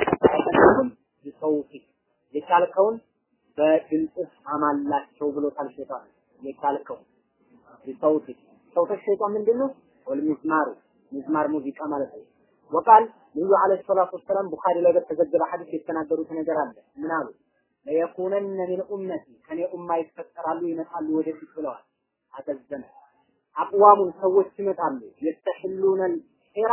ይስተጣዕኩም ቢሰውቲ የቻልከውን በድምፅህ አማላቸው ብሎታል ሸይጣን የቻልከውን ቢሰውቲ ሰውተ ሸይጣን ምንድነው? ወልሚዝማሩ ሚዝማር ሙዚቃ ማለት ነው። ወቃል ነብዩ አለይሂ ሰላቱ ወሰላም ቡኻሪ ላይ በተዘገበ ሐዲስ የተናገሩት ነገር አለ። ምን አሉ? ለየኩነነ ሚን ኡመቲ ከኔ ኡማ ይፈጠራሉ ይመጣሉ ወደፊት ብለዋል። አተዘነ አቅዋሙን ሰዎች ይመጣሉ። የተሕሉነ ሒራ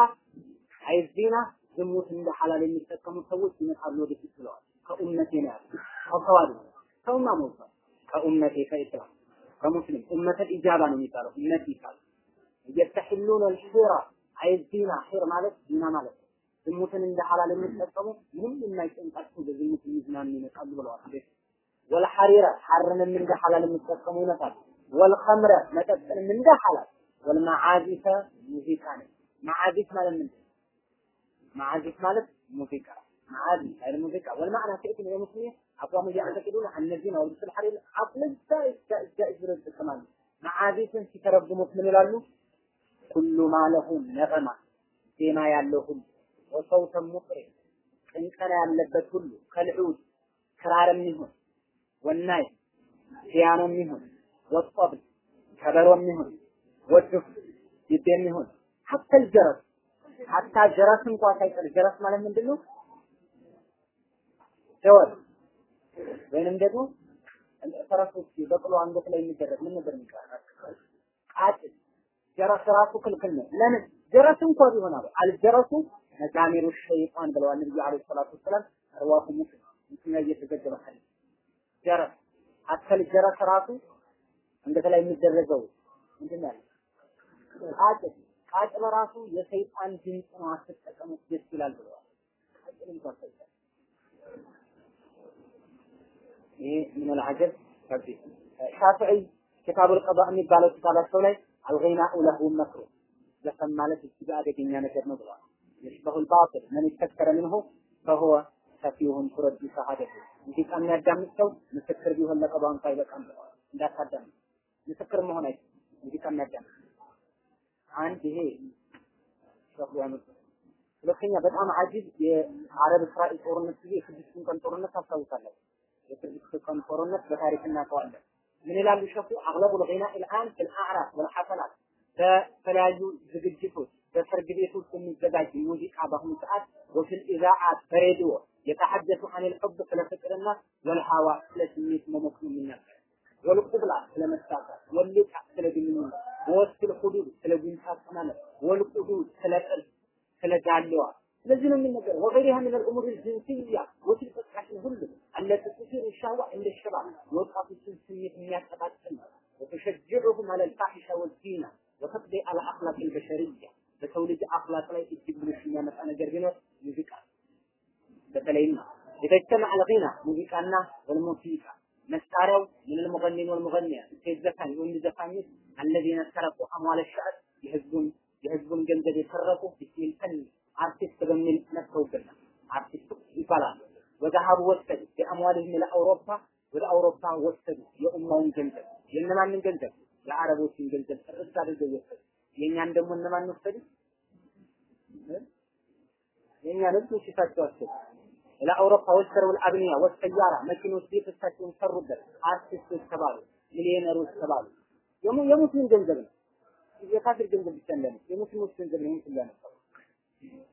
አይዚና ዝሙት እንደ ሐላል የሚጠቀሙ ሰዎች ይመጣሉ ወደፊት ብለዋል። ከኡመቴ ነው ያሉት። ከሰው አይደለም። ሰውማ ሞልቷል ከኡመቴ ከኢስላም ከሙስሊም። ኡመተ ኢጃባ ነው የሚባለው። ኡመት ይባላል። የተሕሉነ ሒራ አይዚና ሒር ማለት ዚና ማለት ነው። ዝሙትን እንደ ሐላል የሚጠቀሙ ምንም የማይጨንቃቸው በዝሙት የሚዝናኑ ይመጣሉ ብለዋል። ወልሐሪረ ሐርንም እንደ ሐላል የሚጠቀሙ ይመጣሉ። ወልኸምረ መጠጥንም እንደ ሐላል ወልመዓዚፈ ሙዚቃ ነው። መዓዚፍ ማለት ምንድን ነው? መዓዚፍ ማለት ሙዚቃ معازف هذا الموسيقى والمعنى تأتي من المسلمين أقوام يعتقدون أن الزنا ولبس الحرير عقل جائز جائز جائز برد كمان معازف في ترجم من الألو كل ما له نغمة ዜማ ያለው ሁሉ ወሰውተ ሙጥሪ ቅንቀና ያለበት ሁሉ ከልዑድ ክራርም ይሁን ወናይ ፒያኖም ይሁን ወ ጠብል ከበሮም ይሁን ወድፍ ዲቤም ይሁን ሀታ ጀረስ ሀታ ጀረስ እንኳ ሳይቀር ጀረስ ማለት ምንድን ነው? ደወል ወይንም ደግሞ ፈረሶች በቅሎ አንገት ላይ የሚደረግ ምን ነበር የሚባለው? ቃጭል ጀረስ ራሱ ክልክል ነው። ለምን? ጀረስ እንኳ ቢሆን አሉ አልጀረሱ መዛሚሩ ሸይጣን ብለዋል ነብዩ አለይሂ ሰላቱ ወሰላም ረዋሁ ሙስሊም ሙስሊም ላይ የተዘገበ ሐዲስ ጀረስ አከል ጀረስ ራሱ አንገት ላይ የሚደረገው ምንድን ነው? ቃጭል ቃጭል ራሱ የሰይጣን ድምፅ ነው። አትጠቀሙት፣ ደስ ይላል ብለዋል። ቃጭል እንኳን ሰይጣን ይህ ምን አልዓጀብ ሻፊዒ ኪታብ አልቀዳ የሚባለው ኪታባቸው ላይ አልገይናኡ ለሁ መክሩ ዘፈን ማለት እጅግ አደገኛ ነገር ነው ብለዋል። የሽበሁ ልባጢል መን ይተከረ ምንሁ ፈሁወ ሰፊሁን ቱረዱ ሸሃደቱ እንዲህ የሚያዳምጥ ሰው ምስክር ቢሆን ለቀዷ እንኳ ብለዋል። እንዳታዳምጥ ምስክር መሆን አይችልም። ሙዚቃ የሚያዳምጥ አንድ ይሄ ሁለተኛ በጣም አጂብ የአረብ እስራኤል ጦርነት ጊዜ የስድስቱን ቀን ጦርነት ታስታውሳለህ? የስድስቱ ቀን ጦርነት በታሪክ እናውቀዋለን። ምን ይላሉ ሸኹ አግለቡ ልጊና ኢልአን ፊል አዕራፍ ወልሐሰናት በተለያዩ ዝግጅቶች በሰርግ ቤት ውስጥ የሚዘጋጅ ሙዚቃ በአሁኑ ሰዓት ወፊል ኢዛዓት በሬዲዮ የተሐደሱ አን ልሑብ ስለ ፍቅርና ወልሃዋ ስለ ስሜት መሞክ ነው የሚናገር والقبلة على مساقة واللتع على دمينة ووسط الحدود على دمينة ثمانة والقدود على الألف على جعلها لازم من نظر وغيرها من الأمور الجنسية وتلك الحاشة كل التي تثير الشهوة عند الشباب وتعطي الجنسية من يعتبر سنة وتشجعهم على الفاحشة والزينة وتقضي على أخلاق البشرية. لتولد أخلاق لا يجب من الشيانة أنا جربنا ميوزيكا بتلاقينا. إذا اجتمع الغنى ميوزيكا والموسيقى نستعرض ምን المغنين والمغنية ሴት ዘፋኝ ወንድ ዘፋኞች الذين سرقوا اموال الشعب የህዝቡን የህዝቡን ገንዘብ የሰረቁ ቢስሚል ፈን አርቲስት በሚል መጥተውብናል። አርቲስት ይባላል። ወዛሀቡ ወሰዱ የአምዋልህም ለአውሮፓ ወደ አውሮፓ ወሰዱ የኡማውን ገንዘብ የእነማንን ገንዘብ የአረቦችን ገንዘብ ጥርስ አድርገው ወሰዱ። የእኛን ደግሞ እነማን ወሰዱ? የእኛ ልብስ ሲሳቸው ወሰዱ። ለአውሮፓ ወሰሩ አብኒያ ወሰያራ መኪኖች ቤት ሰሩበት። አርቲስቶች ተባሉ፣ ሚሊዮነሮች ተባሉ። የሙስሊም ገንዘብ ነው። የካፊር ገንዘብ ብቻ እንዳለ የሙስሊሞች ገንዘብ ነው ሁሉ ያነሳው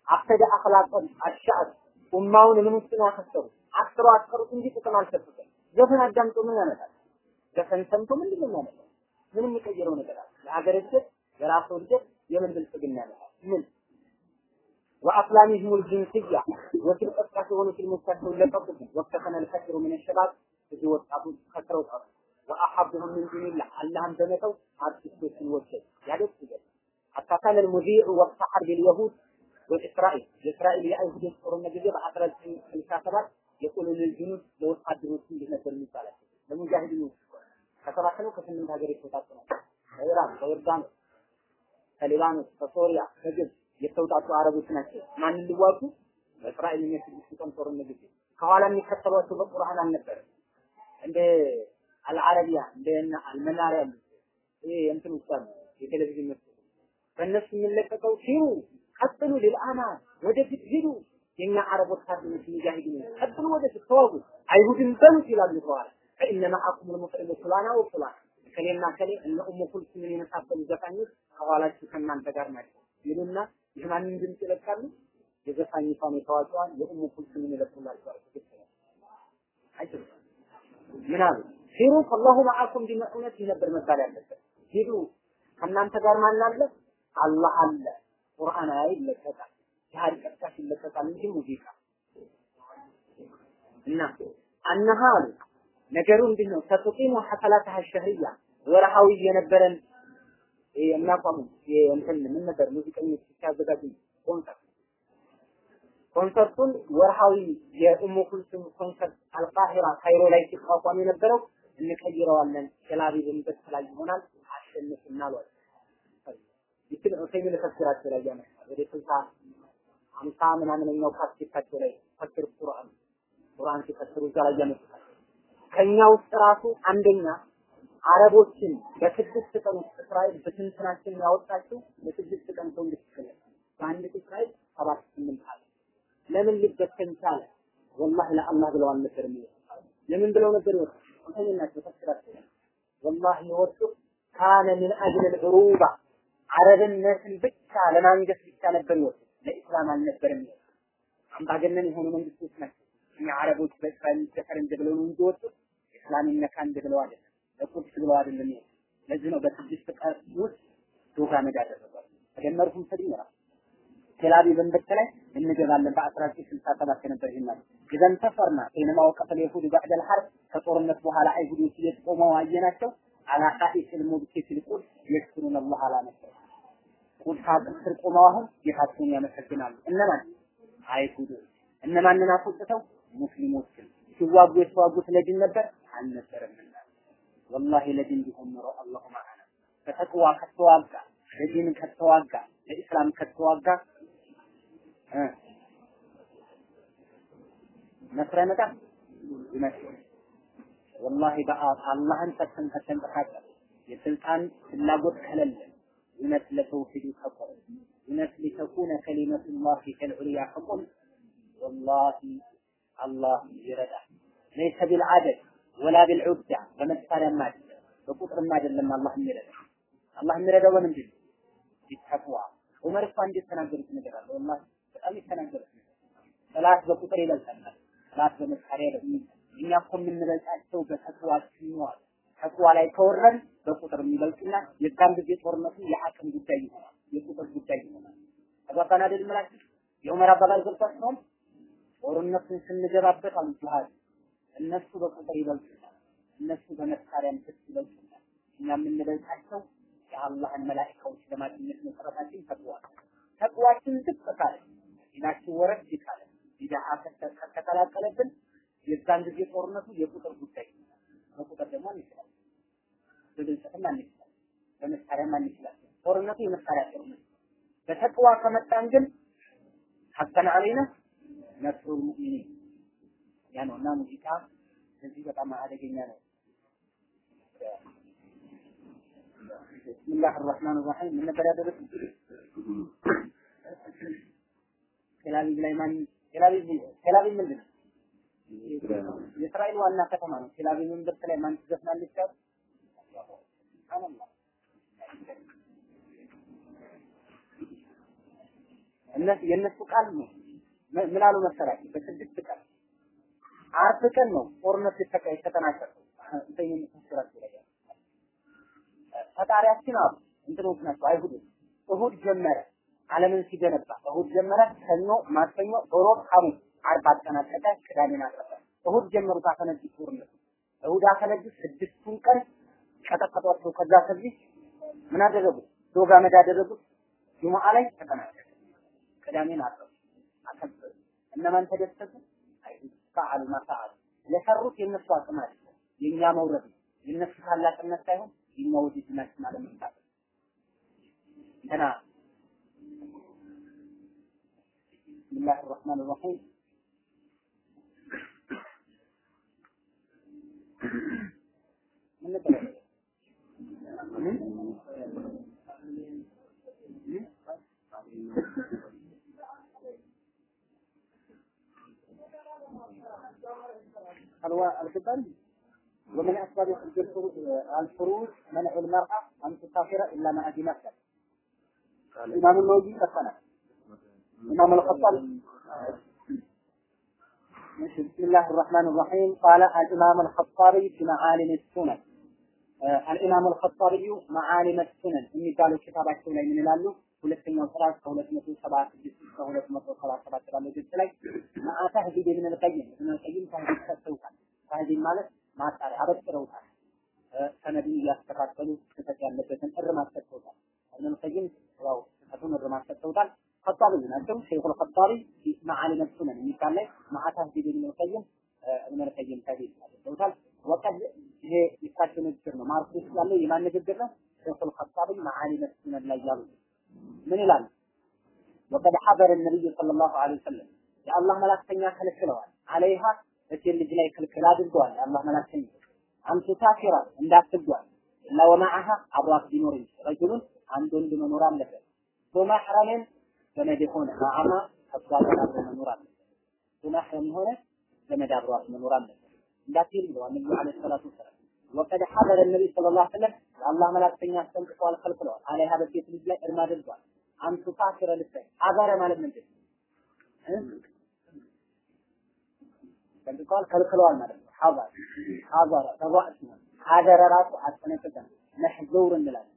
አፍሰደ አኽላቀን አሻዕር ኡማውን ምን ውስጥ ነው ያከሰሩ አክስሮ አስቀሩት እንጂ ጥቅም አልሰጡትም። ዘፈን አዳምጦ ምን ያመጣል? ዘፈን ሰምቶ ምንድን ነው የሚያመጣው? ምንም የሚቀይረው ነገር አለ? የሀገር እድገት፣ የራሱ እድገት፣ የምን ብልጽግና ያመጣል? ምን ወአፍላሚህም ልጅንስያ ወፊል ቀጥቃሽ የሆኑ ፊልሞቻቸውን ለቀቁብን ወከፈነ ልከሲሩ ምን ሸባብ ብዙ ወጣቶች ከስረው ቀሩ ወአሐቡሁም ምን ዱኒላህ አላህን በመተው አርቲስቶችን ወሰዱ ያደስ ይገል حتى كان المذيع وقت حرب اليهود والإسرائيل የእስራኤል የአይሁዶች ጦርነት ጊዜ በ1967 የቁል ልልጅኑድ ለወታደሮች እንዲህ ነበር የሚባላቸው ለሙጃሂዲኖች ከሰባት ነው ከስምንት ሀገር የተውጣጡ ነው ከኢራን ከዮርዳኖስ ከሊባኖስ ከሶሪያ ከግብፅ የተውጣጡ አረቦች ናቸው። ማንን ሊዋጉ በእስራኤል የስድስት ቀን ጦርነት ጊዜ። ከኋላ የሚከተሏቸው በቁርአን አልነበረም። እንደ አልዓረቢያ እንደ አልመናሪያ ይሄ እንትን ውስጥ የቴሌቪዥን መስኮት በእነሱ የሚለቀቀው ሲሩ ቀጥሉ ሊልአና ወደፊት ሂዱ። የኛ አረብ ወታደሮች ሙጃሂድ ቀጥሉ ወደፊት ተዋጉ። አይሁድን በሉት ይላሉ በኋላ ፈኢነ መዓኩም ልሙስሊሙ ፉላና ወፉላና ከሌና ከሌ እነ ኡሙ ኩልሱምን የመሳሰሉ ዘፋኞች ከኋላችሁ ከእናንተ ጋር ናቸው ይሉና የማንን ድምፅ ይለቃሉ? የዘፋኝቷን የታዋቂዋን የኡሙ ኩልሱምን ይለቁላቸዋል። አይችልም ምን አሉ? ሲሩ ፈላሁ መዓኩም ቢመዑነት ነበር መባል ያለበት። ሂዱ ከእናንተ ጋር ማን አለ? አላህ አለ። ቁርአን አያ ይለቀቃል፣ ጂሃድ ቀጥታሽ ይለቀቃል እንጂ ሙዚቃ እና አነሃ አሉ ነገሩ እንዲህ ነው። ተቱቂሙ ሐፈላተሃ ሸህርያ ወርሃዊ የነበረን የሚያቋሙ እንትን ምን ነበር ሙዚቀኞች ሲያዘጋጁ ኮንሰርት ኮንሰርቱን ወርሃዊ የኡሙ ኩልሱም ኮንሰርት አልቃሂራ ካይሮ ላይ ሲቋቋም የነበረው እንቀይረዋለን ቴላቪቭን ላይ ይሆናል አሸንፍና አሏል። ይችን ዑሰይሚን ተፍሲራቸው ላይ ያመጣል ወደ ስልሳ ሀምሳ ምናምነኛው ካሴታቸው ላይ ፈክር ቁርአን ቁርአን ሲፈስሩ እዛ ላይ ያመጣል። ከኛ ውስጥ ራሱ አንደኛ አረቦችን በስድስት ቀን ውስጥ እስራኤል በትንትናችን ያወጣችው በስድስት ቀን ሰው እንድትገለጽ በአንድ እስራኤል ሰባት ስምንት አለ። ለምን ሊበተን ቻለ? ወላሂ ለአላህ ብለው አልነበረም ለምን ብለው ነበር ይወጣ? እንትን ናቸው ተፍሲራቸው ወላሂ የወጡ ካነ ምን አጅል ልዑሩባ አረብነትን ብቻ ለማንገስ ብቻ ነበር ይወጡ። ለኢስላም አልነበረም ይወጡ። አምባገነን የሆኑ መንግስቶች ናቸው። እኛ አረቦች በእስራኤል ተፈረንጅ ብለው ነው እንጂ ወጡት ኢስላም ይነካንድ ብለው አይደለም፣ ለቁድስ ብለው አይደለም ይወጡ። ለዚህ ነው በስድስት ቀን ውስጥ ዶጋ መዳ አደረጓል። ተደመርኩም ሰዲኝ ራሱ ቴላቪቭን በተለይ እንገባለን በ1967 ነበር ይላል ኢዘን ተፈርና ሒነማ ወቀፈ اليهود بعد الحرب ከጦርነት በኋላ አይሁዶች የቆመው አየናቸው አላ ቃኢስ المبكي في القدس يذكرون الله على نفسه ቁድስ አጥር ስር ቆመው አሁን ጌታቸውን ያመሰግናሉ እነማን አይሁዶች እነማንን አስወጥተው ሙስሊሞችን ሲዋጉ የተዋጉት ለዲን ነበር አልነበረምና ወላሂ ለዲን ቢሆን ኖሮ አላሁ ማዓና በተቅዋ ከተዋጋ ለዲን ከተዋጋ ለኢስላም ከተዋጋ ነስር አይመጣም ይመስል ወላሂ በአላህን ፈተን ከተንቀሳቀስ የስልጣን ፍላጎት ከሌለ እውነት ለተውሂዱ ከቆም እውነት ሊተኩነ ከሊመቱላሂ ከልዑልያ ከቆም ወላሂ አላህ ይረዳል። ለይሰ ቢልዓደድ ወላ ቢልዑዳ በመሳሪያም አይደለም በቁጥርም አይደለም አላህ የሚረዳው። አላህ የሚረዳው በምንድን ነው? ቢተቅዋ ዑመር እኮ አንድ የተናገሩት ነገር አለ። ወላሂ በጣም የተናገሩት ነገር ጠላት በቁጥር ይበልጠናል፣ ጠላት በመሳሪያ ይበልጠናል። እኛ እኮ የምንበልጣቸው በተቅዋችን ነው ተቅዋ ላይ ከወረን በቁጥር የሚበልጥና የዛን ጊዜ ጦርነቱ የአቅም ጉዳይ ይሆናል፣ የቁጥር ጉዳይ ይሆናል። ተግባባን አይደል? ምላችሁ የዑመር አባባል ገብቷችኋል? ጦርነቱን ስንገባበት አሉ ጅሃድ እነሱ በቁጥር ይበልጡናል፣ እነሱ በመሳሪያም ትስ ይበልጡናል። እኛ የምንበልጣቸው የአላህን መላኢካዎች ለማግኘት መሰረታችን ተቅዋ ተቅዋችን ዝቅ ካለ ዲናችን ወረድ ካለ ቢድዓ ከተቀላቀለብን የዛን ጊዜ ጦርነቱ የቁጥር ጉዳይ በቁጥር ደግሞ አንችላል፣ በብልጽግና አንችላል፣ በመሳሪያም አንችላል። ጦርነቱ የመሳሪያ ጦርነት በተቅዋ ከመጣን ግን ሐቀን አለይና ነስሩል ሙእሚኒን ያ ነው እና ሙዚቃ እዚህ በጣም አደገኛ ነው። ብስሚላህ አርረህማን አርረሂም ምን ነበር ያደረጉት? ቴላቪቭ ላይ ማን ቴላቪቭ ቴላቪቭ ምንድን ነው? የእስራኤል ዋና ከተማ ነው። ቴላቪቭ ምንድር ላይ ማን ትዘፍናለች? ሱብሃንአላህ እነሱ የእነሱ ቃል ነው። ምን አሉ መሰላችሁ? በስድስት ቀን አርብ ቀን ነው ጦርነት የተጠናቀቀው። ፈጣሪያችን አሉ እንትኖች ናቸው አይሁዶች። እሁድ ጀመረ ዓለምን ሲገነባ እሁድ ጀመረ፣ ሰኞ፣ ማክሰኞ፣ ሮብ፣ ሐሙስ፣ ዓርብ አጠናቀቀ፣ ቅዳሜን አረፈ። እሁድ ጀመሩት አፈነዱ ጦርነት። እሁድ አፈነዱ፣ ስድስቱን ቀን ቀጠቀጧቸው። ከዛ ከዚህ ምን አደረጉት? ዶግ አመድ አደረጉት። ጁሙዓ ላይ ተጠናቀቀ። ቅዳሜን አረፈ። እነማን ተደሰቱ? ፈዓሉ መፈዓሉ ለሰሩት የነሱ አቅም አይደለም፣ የኛ መውረድ ነው። የነሱ ታላቅነት ሳይሆን የኛ ወዲድነት ማለት ነው። ገና ብስሚላህ አርህማን አርሂም ምን ነበር አልገባንም ومن أسباب خروج الفروج الفروج منع المرأة أن تسافر إلا مع ذي مكة الإمام النووي مثلا الإمام الخطابي بسم الله الرحمن الرحيم قال الإمام الخطابي في معالم السنن الإمام الخطابي معالم السنن የሚባለው ኪታባቸው ላይ ምን ይላሉ? ሁለተኛው ጥራት ከሁለት መቶ ሰባ ስድስት እስከ ሁለት መቶ ሰባ ሰባት ባለው ገጽ ላይ መዓ ተህዲድ ኢብን አልቀይም ኢብን አልቀይም ተህዲድ ሰጥተውታል። ተህዲድ ማለት ማጣሪያ አበጥረውታል። ሰነድን እያስተካከሉ ስህተት ያለበትን እርማት ሰጥተውታል። ኢብን አልቀይም ያው ስህተቱን እርማት ሰጥተውታል። خطابي ናቸው ሸይኹ الخطابي معالم السنن የሚባል ላይ መዓ ተህዲድ ኢብን አልቀይም ኢብን አልቀይም ተህዲድ ሰጥተውታል። ወቀድ ይሄ የሳቸው ንግግር ነው። ማርክ ውስጥ ያለው የማን ንግግር ነው? ሸይኹ الخطابي معالم السنن ላይ ያሉት ምን ይላል? ወቀድ ሐበረ ነብዩ ሰለላሁ ዐለይሂ ወሰለም የአላህ መላክተኛ ከልክለዋል። አለይሃ በሴት ልጅ ላይ ክልክል አድርገዋል። የአላህ መላክተኛ አንቱ ታፊራ እንዳትጓዝ ኢላ ወማዓሃ አብሯት ቢኖር እንጂ ረጅሉን አንድ ወንድ መኖር አለበት። በማሕረምን ዘመድ የሆነ ማዓማ ከሷ ጋር መኖር አለበት። በማሕረም የሆነ ዘመድ አብሯት መኖር አለበት። እንዳትሄድ ብለዋል ነብዩ ዐለይሂ ሰላቱ ወሰላም። ወቀድ ሐበረ ነብዩ ሰለላሁ ዐለይሂ ወሰለም የአላህ መላክተኛ አስጠንቅቀዋል፣ ከልክለዋል። አለይሃ በሴት ልጅ ላይ እርም አድርጓል። አንቱ ታፊረ ልታይ ሐበረ ማለት ምንድን ነው? ጠንቅቀዋል፣ ከልክለዋል ማለት ነው። ሐዘር ሐዘረ ተጓዕት ነው። ሐዘረ ራሱ አስጠነቀቀ መሕዙር እንላለን።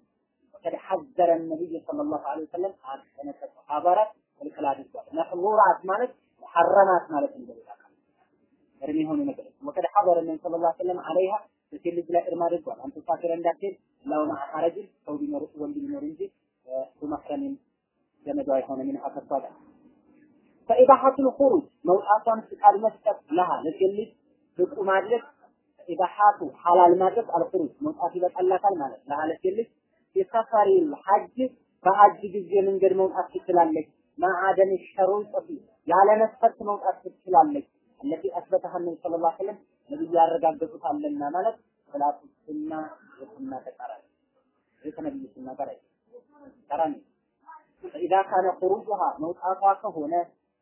ወቀድ ሐዘረ ነብዩ ሰለላሁ ዐለይሂ ወሰለም አስጠነቀቀ። ሐዘረ ክልክል አድርጓል። መሕዙራት ማለት ሐረማት ማለት እንደሌላ እርም የሆኑ ነገሮች ወቀድ ሐዘረ ነብዩ ሰለላሁ ዐለይሂ ወሰለም አለይሃ በሴት ልጅ ላይ እርም አድርጓል። አንተ ሳፊረ እንዳትሄድ ለውማ ሐረጅን ሰው ቢኖር ወንድ ቢኖር እንጂ በመሕረምን ዘመዷ የሆነ ምን ከሷ ጋር ፈኢባሐቱል መውጣቷን ፍቃድ መስጠት ለሃ ለሴት ልጅ ብቁ ማድረግ ኢባሐቱ ሐላል ማድረግ አልኹሩጅ መውጣት ይበቃላታል ማለት ለሃ ለሴት ልጅ የሰፈሪል ሐጅ በሐጅ ጊዜ መንገድ መውጣት ትችላለች። ማዓደን ሸሩጥ ያለ መስፈርት መውጣት ትችላለች። አለቲ አስበተሃ ነብዩ ሰለላሁ ዐለይሂ ወሰለም ነብዩ ያረጋገጡት አለና ማለት ሰላቱ ሱና የሱና ተቃራኒ ይህ ከነብዩ ሱና ጋር ተቃራኒ فإذا كان خروجها መውጣቷ ከሆነ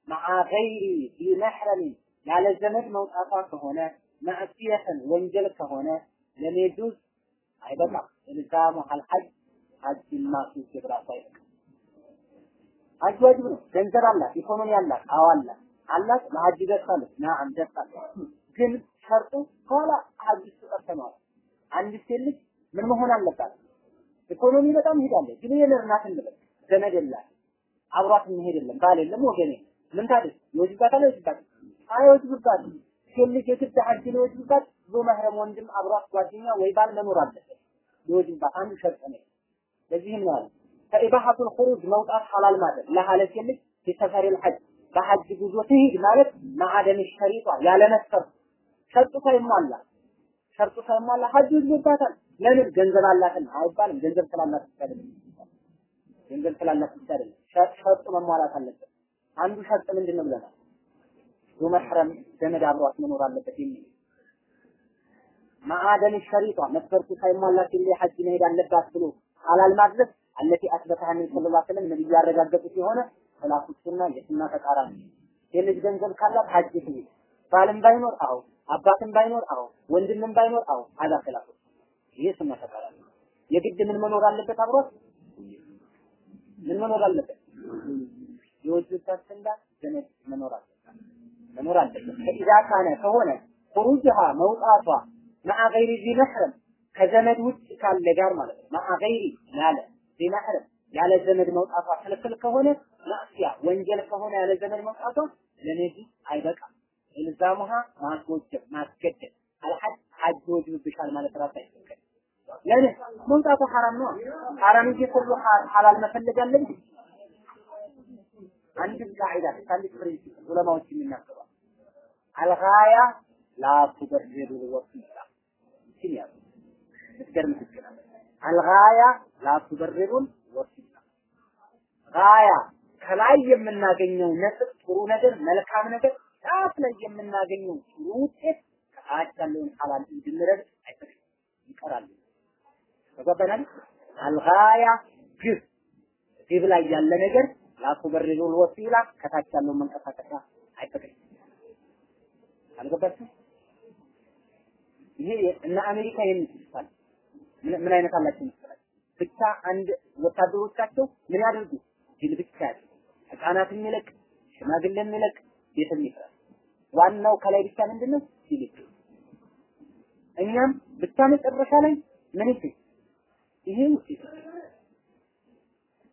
مع غير ذي محرم ያለ ዘመድ መውጣቷ ከሆነ ማዕሲየተን ወንጀል ከሆነ ለም የጁዝ አይበቃም ኢልዛሙ አልሐጅ ሐጅን ማስይዝ ራሱ አይበቃም ሐጅ ዋጅብ ነው ገንዘብ አላት ኢኮኖሚ አላት አዎ አላት አላት ለሐጅ ደርሳለች ናም ደርሳለች ግን ሸርጡ ከኋላ ሐጅ ውስጥ ቀርተነዋል አንድ ሴት ልጅ ምን መሆን አለባት? ኢኮኖሚ በጣም ሄዳለች ግን የለርናት እንበል ዘመድ የላት አብሯት የሚሄድ የለም ባል የለም ወገኔ ምን ታድርግ? ይወጅባታል ይወጅባት አይወጅብባት ሴት ልጅ የግድ ሐጅ ሊወጅብባት በመህረም ወንድም አብሯት ጓደኛ ወይ ባል መኖር አለበት። ሊወጅባት አንዱ ሸርጥ ነው። ለዚህም ነው ፈኢባሐቱል ኹሩጅ መውጣት ሐላል ማለት ለሐለ ሴት ልጅ ፊሰፈሪል ሐጅ በሐጅ ጉዞ ትሂድ ማለት ማዕደን ሸሪጧ ያለ መስፈርት ሸርጡ ሳይሟላ ሸርጡ ሳይሟላ ሐጅ ይወጅባታል ለምን? ገንዘብ አላትን አይባልም። ገንዘብ ስላላት አይደለም ገንዘብ ስላላት ብቻ አይደለም። ሸርጡ መሟላት አለበት። አንዱ ሸርጥ ምንድን ነው ብለናል? ዙመሕረም ዘመድ አብሯት መኖር አለበት የሚል ማዕደን ሸሪጧ መስፈርቱ ሳይሟላ ሲል ሐጅ መሄድ አለባት ብሎ ሐላል ማድረግ አለቲ አስበተሃ ነብዩ ሰለላሁ ዐለይሂ ወሰለም ነብዩ ያረጋገጡት የሆነ ሰላቱ ሱና የሱና ተቃራኒ። የልጅ ገንዘብ ካላት ሐጅ ትሄድ ባልም ባይኖር አዎ አባትም ባይኖር አዎ ወንድምም ባይኖር አዎ አዛ ሰላቱ ይሄ ሱና የግድ ምን መኖር አለበት አብሯት ምን መኖር አለበት? የወጆቻችን ጋር ዘመድ መኖር አለበት። መኖር አለበት። ከኢዛ ካነ ከሆነ ኹሩጅሃ መውጣቷ መዓ ዚ መሕረም ከዘመድ ውጭ ካለ ጋር ማለት ነው። መዓ ያለ ዚ መሕረም ያለ ዘመድ መውጣቷ ክልክል ከሆነ ማዕሲያ ወንጀል ከሆነ ያለ ዘመድ መውጣቷ ለነዚህ አይበቃም ኢልዛሙሃ ማስወጀብ ማስገደድ። አልሐጅ ሐጅ ወጅብብሻል ማለት ራሱ አይፈቀድም ለምን? መውጣቱ ሐራም ነው። ሐራም እንጂ ሁሉ ሐላል መፈለግ አለብን አንድ ቃዒዳ አንድ principle ዑለማዎች የሚናገሩት አልጋያ ላ ቱበርሩ ወሲላ ሲል ያሉ ምትገርም ትችላል አልጋያ ላ ቱበርሩ ወሲላ ጋያ ከላይ የምናገኘው ነጥብ ጥሩ ነገር መልካም ነገር ጫፍ ላይ የምናገኘው ጥሩ ውጤት ከታች ያለውን ሐላል እንድንረግጥ አይፈቅድም ይቀራል ተገበናል አልጋያ ግብ ግብ ላይ ያለ ነገር ላቱበሪሩል ወሲላ ከታች ያለው መንቀሳቀሻ አይፈቅድም። አልገባችም? ይሄ እነ አሜሪካ ይሄን ይስታል ምን አይነት አላቸው መሰላችሁ? ብቻ አንድ ወታደሮቻቸው ምን ያደርጉ ድል ብቻ ያድርጉ። የሚለቅ ሽማግሌ የሚለቅ ቤትም ይፍራል። ዋናው ከላይ ብቻ ምንድነው ይፍራል። እኛም ብቻ መጨረሻ ላይ ምን ይፍራል? ይሄ ውጤት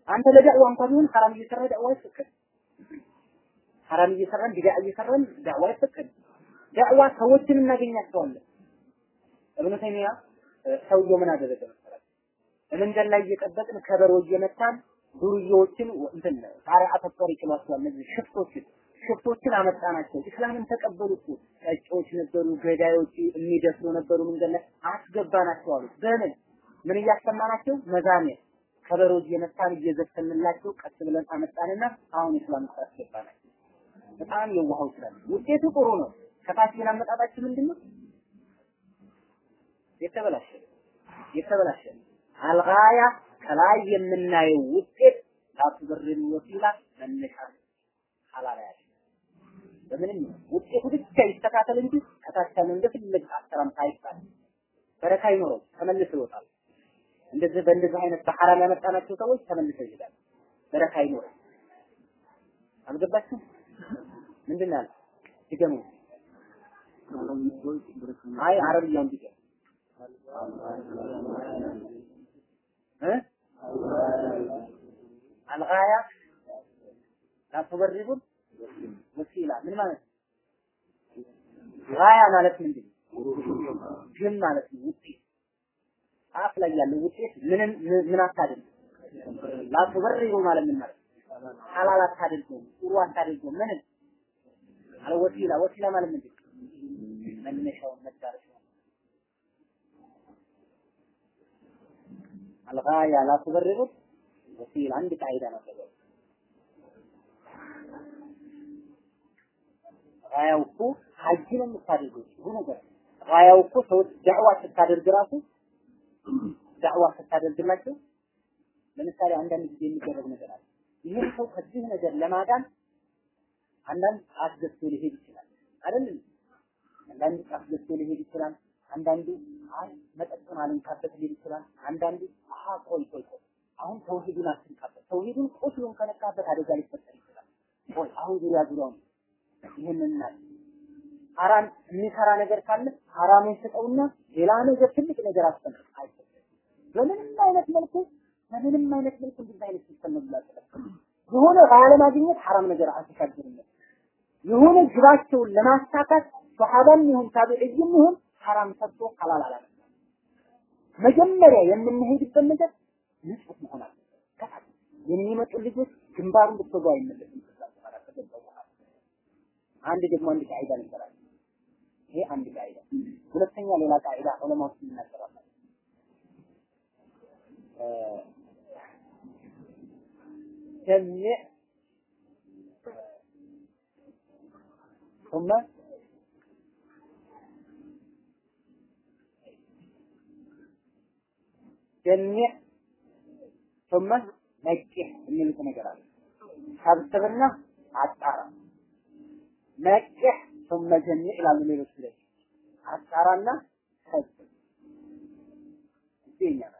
አንተ ለዳዕዋ እንኳን ቢሆን ሐራም እየሰራ ዳዕዋ አይፈቀድም። ሐራም እየሰራን ቢድዓ እየሰራን ዳዕዋ አይፈቀድም። ዳዕዋ ሰዎችን እናገኛቸዋለን። እብኑ ተይሚያ ሰውየው ምን አደረገ? መንገድ ላይ እየጠበቅን ከበሮ እየመታን ዱርዬዎችን እንትን ጣሪያ አተጦር ይችላቸዋል። እነዚህ ሽፍቶችን ሽፍቶችን አመጣናቸው። እስላምን ተቀበሉ እኮ ጠጪዎች ነበሩ፣ ገዳዮች የሚደፍሩ ነበሩ። መንገድ ላይ አስገባናቸው አሉ። በምን ምን እያሰማናቸው መዛሚያ ከበሮ እየመታን እየዘፈንላቸው ቀስ ብለን አመጣንና አሁን እስላም ውስጥ አስገባናቸው። በጣም የዋሃው ይችላል። ውጤቱ ጥሩ ነው። ከታች ግን አመጣጣችን ምንድን ነው? የተበላሸ የተበላሸ አልጋያ ከላይ የምናየው ውጤት ላትበርር ወሲላ መነሻ ሐላል በምንም ውጤቱ ብቻ ይስተካከል እንጂ ያለው እንደፈለግ አሰራም ሳይባል በረካ ይኖረው ተመልሰው ይወጣል። እንደዚህ በእንደዚህ አይነት በሐራም ያመጣናቸው ሰዎች ተመልሰው ይሄዳሉ። በረካ ይኖረው አልገባችሁም? ምንድን ያለው? ድገሙ። አይ አረብያውን ድገም እ አልጋያ ላቱበሪቡን ወሲላ ምን ማለት ነው? ጋያ ማለት ምንድን ነው? ግን ማለት ነው ውጤት አፍ ላይ ያለው ውጤት ምንም ምን አታድርግ ላቱበሪቡ ማለት ምን ማለት? ሐላል አታድርገው፣ ጥሩ አታድርገው። ምንም አለ ወሲላ ወሲላ ማለት ምንድን ነው? መነሻውን መዳረሻውን አልጋያ ላ ቱበሪሩት ወሲላ አንድ ቃይዳ ነው ተገው ጋያው እኮ ሀጅ ነው የምታደርገው ብዙ ነገር ጋያው እኮ ሰዎች ዳዕዋ ስታደርግ ራሱ ዳዕዋ ስታደርግላቸው ለምሳሌ አንዳንድ ጊዜ የሚደረግ ነገር አለ። ይህን ሰው ከዚህ ነገር ለማዳን አንዳንድ አስገዝቶ ሊሄድ ይችላል። አይደል? አንዳንዱ ጫፍ ገዝቶ ሊሄድ ይችላል። አንዳንዱ አይ መጠጡን አልንካበት ሊል ይችላል። አንዳንዱ አሀ ቆይ ቆይ ቆይ አሁን ተውሂዱን አትንካበት ተውሂዱን ቁስሉን ከነካበት አደጋ ሊፈጠር ይችላል። ቆይ አሁን ዙሪያ ዙሪያውን ይህንን ናል ሐራም የሚሰራ ነገር ካለ ሐራሙን ስጠውና ሌላ ነገር ትልቅ ነገር አይፈቀድም በምንም አይነት መልኩ በምንም አይነት መልኩ እንደዚህ አይነት system የሆነ ባለማግኘት ሐራም ነገር አትሻገርም የሆነ ግባቸውን ለማሳካት ሶሐባም ይሁን ታቢዕይም ይሁን ሐራም ሰርቶ ሐላል አላለም። መጀመሪያ የምንሄድበት ነገር ንጹህ መሆን አለበት። የሚመጡ ልጆች ግንባሩን ብትወጋ አይመለስም። አንድ ደግሞ አንድ ቃይዳ እንሰራለን። ይሄ አንድ ቃይዳ። ሁለተኛ ሌላ ቃይዳ ዑለማዎች ይናገራሉ። ጀሚዕ ثم ጀሚዕ ثم ነቂህ የሚሉት ነገር አለ። ሰብስብና አጣራ። ነቂህ ثم ጀሚዕ ይላሉ ሌሎች ላይ አጣራና ሰብስብ ይገኛል።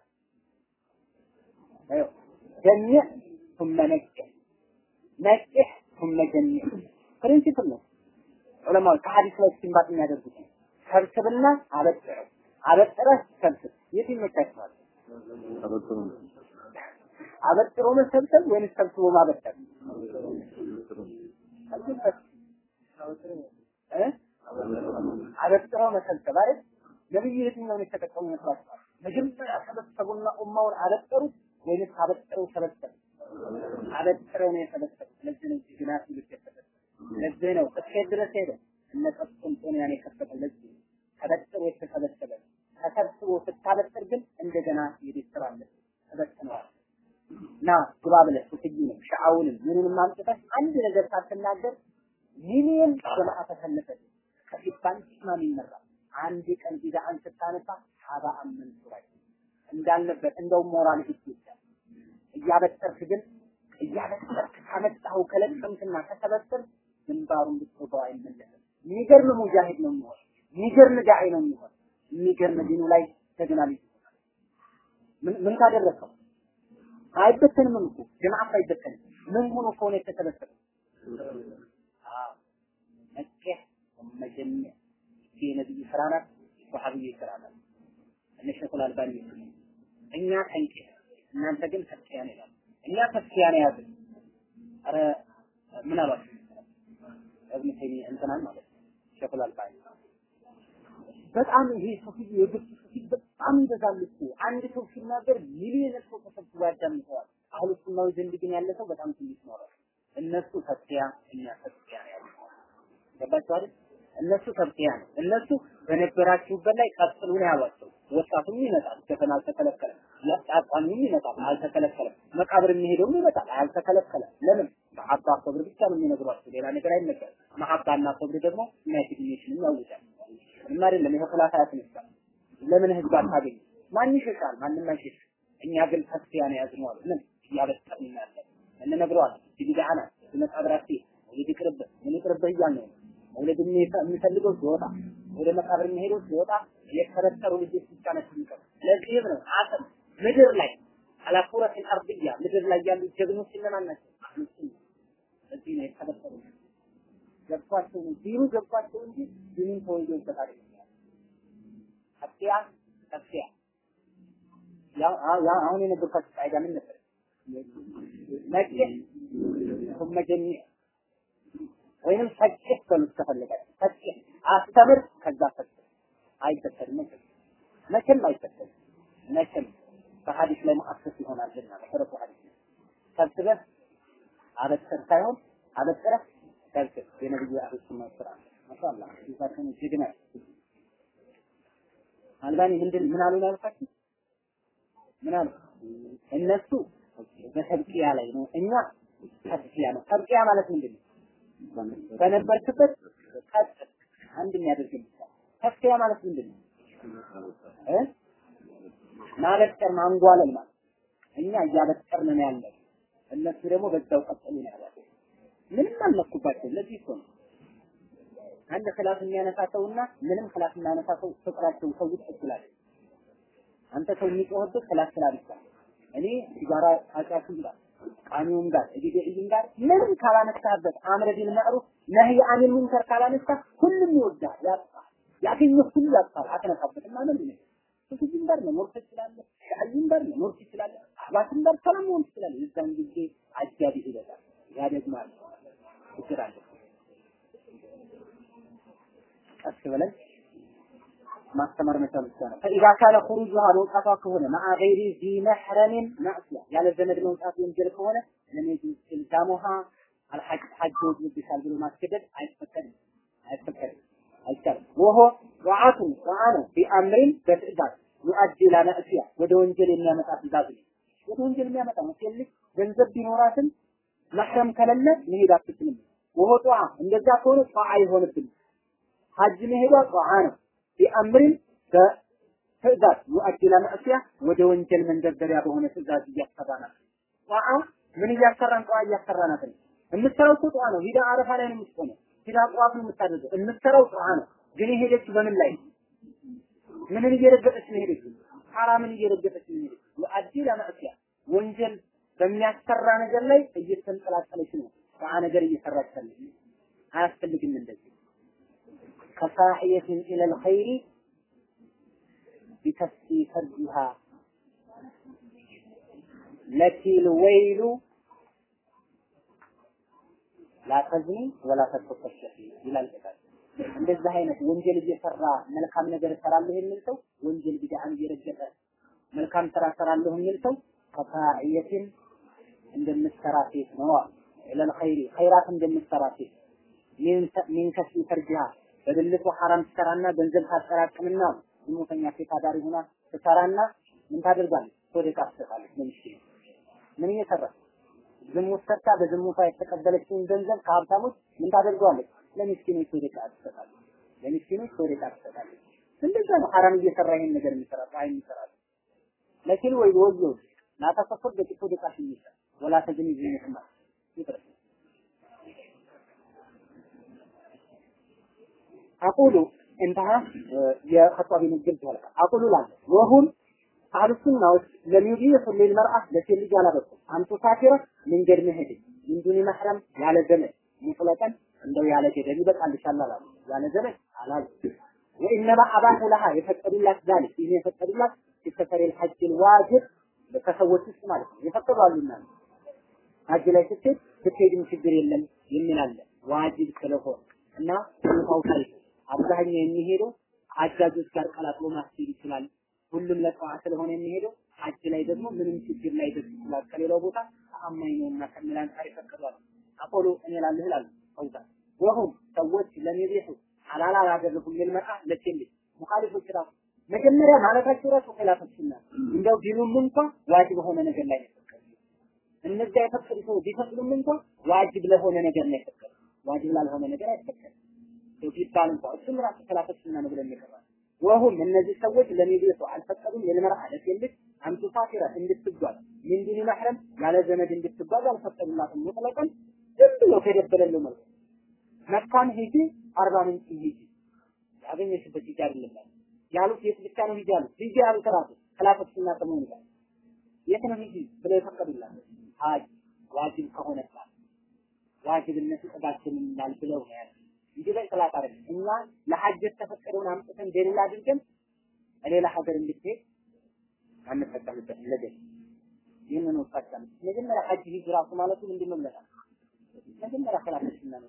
አዮ ጀሚዕ ثم ነቂህ ነቂህ ثم ጀሚዕ ፕሪንሲፕል ነው። ዑለማዎች ከሐዲስ ላይ ሲምባጥ የሚያደርጉት ሰብስብና አበጥረው አበጥረህ ሰብስብ የት ይመቻችኋል? አበጥሮ መሰብሰብ ወይንስ ሰብስቦ ማበጠር? አበጥሮ መሰብሰብ አይደል? ነብዩ የትኛውን የተጠቀሙ ይመስላችኋል? መጀመሪያ ሰበሰቡና ኡማውን አበጠሩት ወይንስ አበጥረው ሰበሰቡ? አበጥረው ነው የሰበሰቡት። ለዚህ ነው ጅናት የተሰበሰቡ። ለዚህ ነው እስከ ድረስ ሄደ እነ ቀስጦንጦንያን የከፈተ ለዚህ ተበጥሮ የተሰበሰበ ተሰብስቦ ስታበጥር ግን እንደገና አለ ተበጥነዋል ና ግባ ብለህ ሱትዩ ነው ሻአውንም ምኑንም አንድ ነገር ሳትናገር ሚሊየን ጀማዓ ተሰለፈ ከፊት ባንክ ኢማም ይመራል። አንድ ቀን ቢድዓን ስታነሳ ሀባ አመን ሱራይ እንዳልነበር እንደው ሞራል ይችላል እያበጠርክ ግን እያበጠርክ ካመጣኸው ከለቀምክና ከሰበሰብ ግንባሩን ብትወጋው አይመለስም። የሚገርም ሙጃሂድ ነው የሚሆን የሚገርም ዳዒ ነው የሚሆን የሚገርም ዲኑ ላይ ተገናኝ። ምን ካደረከው አይበተንም እኮ ጀማዓ አይበተንም። ምን ሆኖ ከሆነ የተሰበሰበው አዎ መከህ መጀመሪያ የነብዩ ስራ ናት ሰሃቢይ ስራ ናት እነ ሸኹል አልባኒ እኛ ጠንቄ እናንተ ግን ተስኪያ ነው ይላል እኛ ተስኪያ ነው ያዝን ኧረ ምን አሏቸው እብን ተይሚያ እንትናን ማለት ነው። ሸኹል አልባኒ በጣም ይሄ ሱፊ የግብፅ ሱፊ በጣም ይበዛል እኮ። አንድ ሰው ሲናገር ሚሊዮን ሰው ተሰብስቦ ያዳምጠዋል። አህሉ ሱናዊ ዘንድ ግን ያለ ሰው በጣም ትንሽ ነው እነሱ ተስኪያ እኛ ተስኪያ አይደል እነሱ ተብቂያ ነው። እነሱ በነበራችሁበት ላይ ቀጥሉ ነው ያሏቸው። ወጣቱም ይመጣል፣ ደፈን አልተከለከለም። ያጣጣሚም ይመጣል፣ አልተከለከለም። መቃብር የሚሄደውም ይመጣል፣ አልተከለከለም። ለምን? መሐባ ሰብር ብቻ ነው የሚነግሯቸው፣ ሌላ ነገር አይነገርም። መሐባና ሰብር ደግሞ ዩናይትድ ኔሽንን ያውጃል። ምንም አይደለም። ይሄ ኹላፋ ያስነሳል። ለምን ህዝብ አታገኝ? ማን ይሸሻል? ማንም አይሸሽ። እኛ ግን ተስፊያ ነው ያዝነው አሉ። ምን እያበጠርን ያለን እንነግረዋለን። ቢድዓ ናት፣ ይቅርብህ፣ ምን ይቅርብህ እያልን ነው መውለድ የሚፈልገው ሲወጣ ወደ መቃብር የሚሄደው ሲወጣ የተፈጠሩ ልጆች ብቻ ናቸው የሚቀሩ። ለዚህም ነው አሰብ ምድር ላይ አላኩረት አርድያ ምድር ላይ ያሉ ጀግኖች እነማን ናቸው? እዚህ ነው የተፈጠሩ። ገብቷቸው ነው ዲኑ ገብቷቸው እንጂ ዲኑን ተወልዶ ይሰጣል። አጥያ አጥያ ያው አሁን የነገርኳችሁ ቃይዳ ምን ነበር? ነጭ ثم جميع ወይንም ፈጭህ በሉት ከፈለጋችሁ ፈጭህ አስተምር ከዛ ፈጭህ አይፈተንም መቼም አይፈተንም መቼም በሐዲስ ላይ ሙአሰስ ይሆናል እና መሰረቱ ሐዲስ ሰብስበህ አበጥር ሳይሆን አበጥረህ ሰብስብ። የነብዩ አህሉ ሱና ስራ ማሻአላህ ይዛከን ጀግና አልባኒ ምንድን ምን አሉ ያልኳችሁ ምን አሉ? እነሱ በተብቂያ ላይ ነው። እኛ ተብቂያ ነው። ተብቂያ ማለት ምንድን ነው በነበርክበት ቀጥ አንድ የሚያደርግ ተስኪያ ማለት ምንድን ነው? ማበጠር ማንጓለል ማለት እኛ እያበጠርን ነው ያለው፣ እነሱ ደግሞ በዛው ቀጥሉ ነው ያለው። ምንም አልነኩባቸው። ለዚህ እኮ ነው አንድ ክላስ የሚያነሳ ሰውና ምንም ክላስ የሚያነሳ ሰው ፍቅራቸው ውስጥ ይችላል። አንተ ሰው የሚጮህበት ክላስ ስላልቻ እኔ ሲጋራ አጫሹም ጋር ቃሚውም ጋር እዲገኢም ጋር ምንም ካላነሳበት አምረ ቢል መዕሩፍ ነህይ አኒል ሙንከር ካላነሳ ሁሉም ይወዳል፣ ያጥፋል፣ ያገኘው ሁሉ ያጥፋል። አትነካበትም ማለት ነው። ሱፊም ጋር መኖር ትችላለህ፣ ሻዕይም ጋር መኖር ትችላለህ፣ አህባትም ጋር ሰላም መሆን ትችላለህ። የዛን ጊዜ አጃቢ ይበዛል፣ ያደግማል፣ ችግር አለ። ቀስ ብለን ማስተማር መቻል ብቻ ነው። ፈኢዛ ካነ ኹሩጁሃ መውጣቷ ከሆነ መዓ ገይሪ ዚ መሕረምን ማዕሲያ ያለ ዘመድ መውጣት ወንጀል ከሆነ ለሜጁዝ ኢልዛሙሃ አልሐጅ ሐጅ ወጅብሻል ብሎ ማስገደድ አይፈቀድም አይፈቀድም አይቻልም። ወሆ ጧዓቱ ጧዓ ነው ቢአምሪን በትእዛዝ ዩአዲ ኢላ ማዕሲያ ወደ ወንጀል የሚያመጣ ትእዛዝ ነው። ወደ ወንጀል የሚያመጣ ነው። ሴት ልጅ ገንዘብ ቢኖራትም መሕረም ከሌለ መሄድ አትችልም። ወሆ ጧዓ እንደዛ ከሆነ ጧዓ አይሆንብንም። ሐጅ መሄዷ ጧዓ ነው። ቢአምሪን በትእዛዝ ዩአዲ ኢላ ማዕሲያ ወደ ወንጀል መንደርደሪያ በሆነ ትእዛዝ እያሰራናት ጧዓ ምን እያሰራን ጧዓ እያሰራናት ነው። የምትሰራው እኮ ጧዓ ነው። ሂዳ አረፋ ላይ ነው የምትቆመው። ሂዳ ጧፍ ነው የምታደርገው። የምትሰራው ጧዓ ነው። ግን የሄደችው በምን ላይ ምንን እየረገጠች ነው የሄደችው? ሐራምን እየረገጠች ነው የሄደችው። ዩአዲ ኢላ ማዕሲያ ወንጀል በሚያሰራ ነገር ላይ እየተንጠላጠለች ነው። ጧዓ ነገር እየሰራች አያስፈልግም እንደዚህ كساعية إلى الخير بكسب فرجها التي الويل لا تزني ولا تسقط الشهيد ይላል ቃል እንደዚህ አይነት ወንጀል እየሰራ መልካም ነገር እሰራለሁ የሚል ሰው ወንጀል ቢድዓን እየረገጠ መልካም ስራ እሰራለሁ የሚል ሰው ከፋዕየትን እንደምትሰራ ሴት ነው ኢለል ኸይሪ ኸይራት እንደምትሰራ ሴት ሚን ከስቢ ፈርጅሃ በብልቱ ሐራም ትሰራና ገንዘብ ታጠራቅምና ዝሙተኛ ሴት አዳሪ ሆና ትሰራና ምን ታደርጋለች? ወደ ዕቃ ትሰጣለች። ለምስኪን ምን እየሰራች ዝሙት ሰርታ በዝሙቷ የተቀበለችውን ገንዘብ ከሀብታሞች ምን ታደርገዋለች? ለምስኪኖች ወደ ዕቃ ትሰጣለች። ለምስኪኖች ወደ ዕቃ ትሰጣለች። እንደዛ ነው ሐራም እየሰራ ይሄን ነገር የሚሰራ ፀሐይ የሚሰራ ለኪን ወይ ናተፈፈር በጥፎ ወደ ዕቃ ይሰራ ወላ ተግኒ ዝሙትማ ይጥረስ አቁሉ እንተሃ የኸጧቢ ንግል ያለቃ አቁሉ ላለ ወሁም አህልሱናዎች ለሚዲህ ለልመርአ ለሴት ልጅ አላበቁ አንቱ ሳፊረ መንገድ መሄድ እንዱኒ መህረም ያለ ዘመድ ሙጥለቀን እንደው ያለ ገደብ ይበቃልሻል አላሉ። ያለ ዘመድ አላሉ። ወኢነማ አባሁ ለሃ የፈቀዱላት ዛሊክ ይህን የፈቀዱላት ሲሰፈር ልሐጅል ዋጅብ ከሰዎች ውስጥ ማለት ነው። የፈቀዱ አሉና ሀጅ ላይ ስትሄድ ስትሄድም ችግር የለም የሚል አለ። ዋጅብ ስለሆነ እና ታውቃለህ አብዛኛው የሚሄደው አጃጆች ጋር ቀላቅሎ ማስሄድ ይችላል። ሁሉም ለጠዋ ስለሆነ የሚሄደው ሀጅ ላይ ደግሞ ምንም ችግር ላይ ደስ ይችላል። ከሌላው ቦታ ተአማኝ ነውና ከሚል አንጻር ይፈቀዷል። አቆሉ እኔ ላለህ ይላሉ ሰውታ ወሁም ሰዎች ለሚቤሑ ሐላል አላደረጉም ልልመርአ ለሴት ልጅ ሙኻሊፎች ራሱ መጀመሪያ ማለታቸው ራሱ ኺላፈችና እንደው ቢሉም እንኳን ዋጅብ በሆነ ነገር ላይ እነዚያ የፈቀዱ ሰዎች ቢፈቅዱም እንኳን ዋጅብ ለሆነ ነገር ነው የፈቀዱት። ዋጅብ ላልሆነ ነገር አይፈቀድም። ቢባል እንኳን እሱም ራሱ ኺላፈችና ነው ብለን የቀረው ወሁም እነዚህ ሰዎች ለሚቤቱ አልፈቀዱም የልመርአ ለሴት ልጅ አንቱ ሳፊራ እንድትጓዝ ምን ዲኒ መህረም ያለ ዘመድ እንድትጓዝ አልፈቀዱላትም። ሙጥለቀን ዝም ብሎ ከደበለለው መልኩ መካን ሂጂ አርባ ምንጭ ሂጂ። ያገኘሽበት ሂጂ አይደለም ያሉት። የት ብቻ ነው ሂጂ ያሉት? ሂጂ ያሉት ራሱ ክላፈትና ከመሆኑ ጋር የት ነው ሂጂ ብለው የፈቀዱላት? ሀጅ ዋጅብ ከሆነባት። ዋጅብነቱ ጥጋችንን ይላል ብለው ነው ያሉት እንጂ ላይ ጥላት አይደለም። እኛ ለሐጅ የተፈቀደውን አምጥተን ደሊል አድርገን ሌላ ሀገር እንድትሄድ አንጠቀምበትም። ለደል ይህንን ወጣቀም መጀመሪያ ሐጅ ሂጅ ራሱ ማለቱ ምንድን ነው ብለናል። መጀመሪያ ኸላፈትና ነው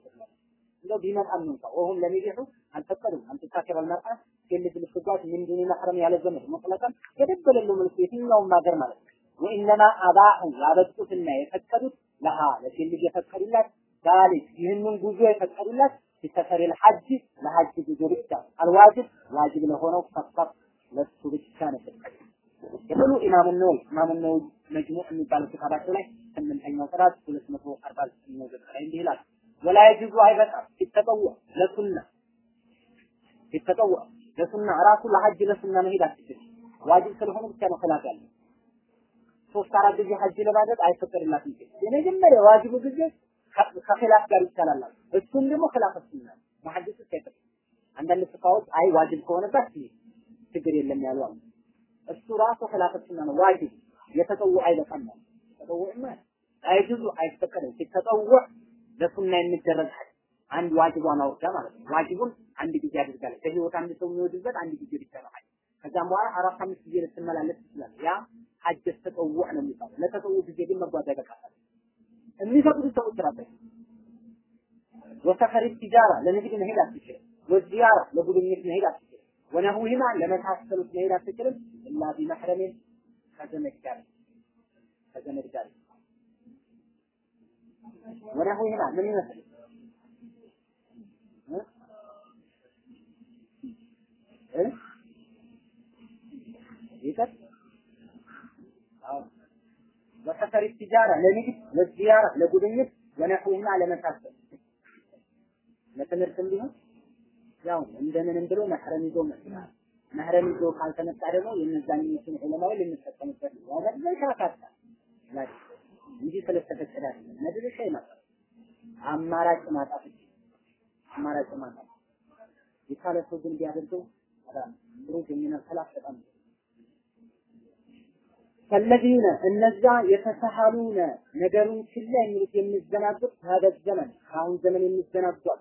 እንደው ቢመጣም እንኳ ወሁም ለሚቢሑ አልፈቀዱም አንተካከር አልመርአ ሴት ልጅ ልትጓዝ ምን ዲኒ መሕረም ያለ ዘመድ መጥለቀም ገደብ መልኩ የትኛውም ሀገር ማለት ነው። ወኢነማ አባኡ ያበጡትና የፈቀዱት ለሃ ለሴት ልጅ የፈቀዱላት ዛሊክ ይህንን ጉዞ የፈቀዱላት ቢሰፈር ልሐጅ ለሐጅ ጉዞ ብቻ። አልዋጅብ ዋጅብ ለሆነው ፈቅጥ ለሱ ብቻ ነበር። የብሉ ኢማሙ ነወይ ኢማሙ ነወይ መጅሙዕ የሚባለው ኪታባቸው ላይ ስምንተኛው ጥራት ሁለት መቶ አርባ ዘጠነኛው ገጽ ላይ እንዲህ ይላል። ወላ የጅዙ አይበቃም ይተጠዋ ለሱና ይተጠዋ ለሱና ራሱ ለሐጅ ለሱና መሄድ አትችልም። ዋጅብ ስለሆነ ብቻ ነው ኺላፍ ያለው። ሶስት አራት ጊዜ ሐጅ ለማድረግ አይፈቀድላትም። የመጀመሪያ ዋጅቡ ጊዜ ከኺላፍ ጋር ይቻላል። እሱም ደግሞ ኺላፍ ሱና መሐዲስ ውስጥ አይፈቅድም። አንዳንድ ፍቃዎች አይ ዋጅብ ከሆነባት ችግር የለም ያሉ አሉ። እሱ ራሱ ኺላፍ ሱና ነው። ዋጅብ የተጠው አይበቃም ነው። ተጠውዕማ አይጅዙ አይፈቀድም። ሲተጠውዕ ለሱና የሚደረግ አንድ ዋጅቧን አውርዳ ማለት ነው። ዋጅቡን አንድ ጊዜ አድርጋለች። በህይወት አንድ ሰው የሚወድበት አንድ ጊዜ ብቻ ነው ከዛም በኋላ አራት አምስት ጊዜ ልትመላለስ ትችላለች። ያ ሐጅ ተጠውዕ ነው የሚባለው። ለተጠውዕ ጊዜ ግን መጓዝ አይበቃታል። የሚፈቅዱ ሰዎች ራሳቸው ወሰፈር ትጃራ ለንግድ መሄድ አትችልም። ወዚያራ ለጉብኝት መሄድ አትችልም። ወነሁሂማ ለመሳሰሉት መሄድ አትችልም። ኢላ ቢመሕረሚን ከዘመድ ጋር ከዘመድ ጋር ወነሁሂማ ምን ይመስል ይቀር ወሰፈር ትጃራ ለንግድ ለዚያራ ለጉብኝት ወነሁሂማ ለመሳሰል ለትምህርትም ቢሆን ያው እንደምንም ብሎ መህረም ይዞ መስራት መህረም ይዞ ካልተመጣ ደግሞ የነዛኞችን ዑለማዊ ልንጠቀምበት ነው። ወደ ካካታ እንጂ ስለተፈቀደ አይደለም። መድረሻ ይመጣል። አማራጭ ማጣት አማራጭ ማጣት የቻለ ሰው ግን ቢያደርገው ጥሩ ግንኙነት ሰላም በጣም ከለዚነ እነዛ የተሰሃሉነ ነገሩን ችላ የሚሉት የሚዘናጉት ሀደት ዘመን ከአሁን ዘመን የሚዘናጓል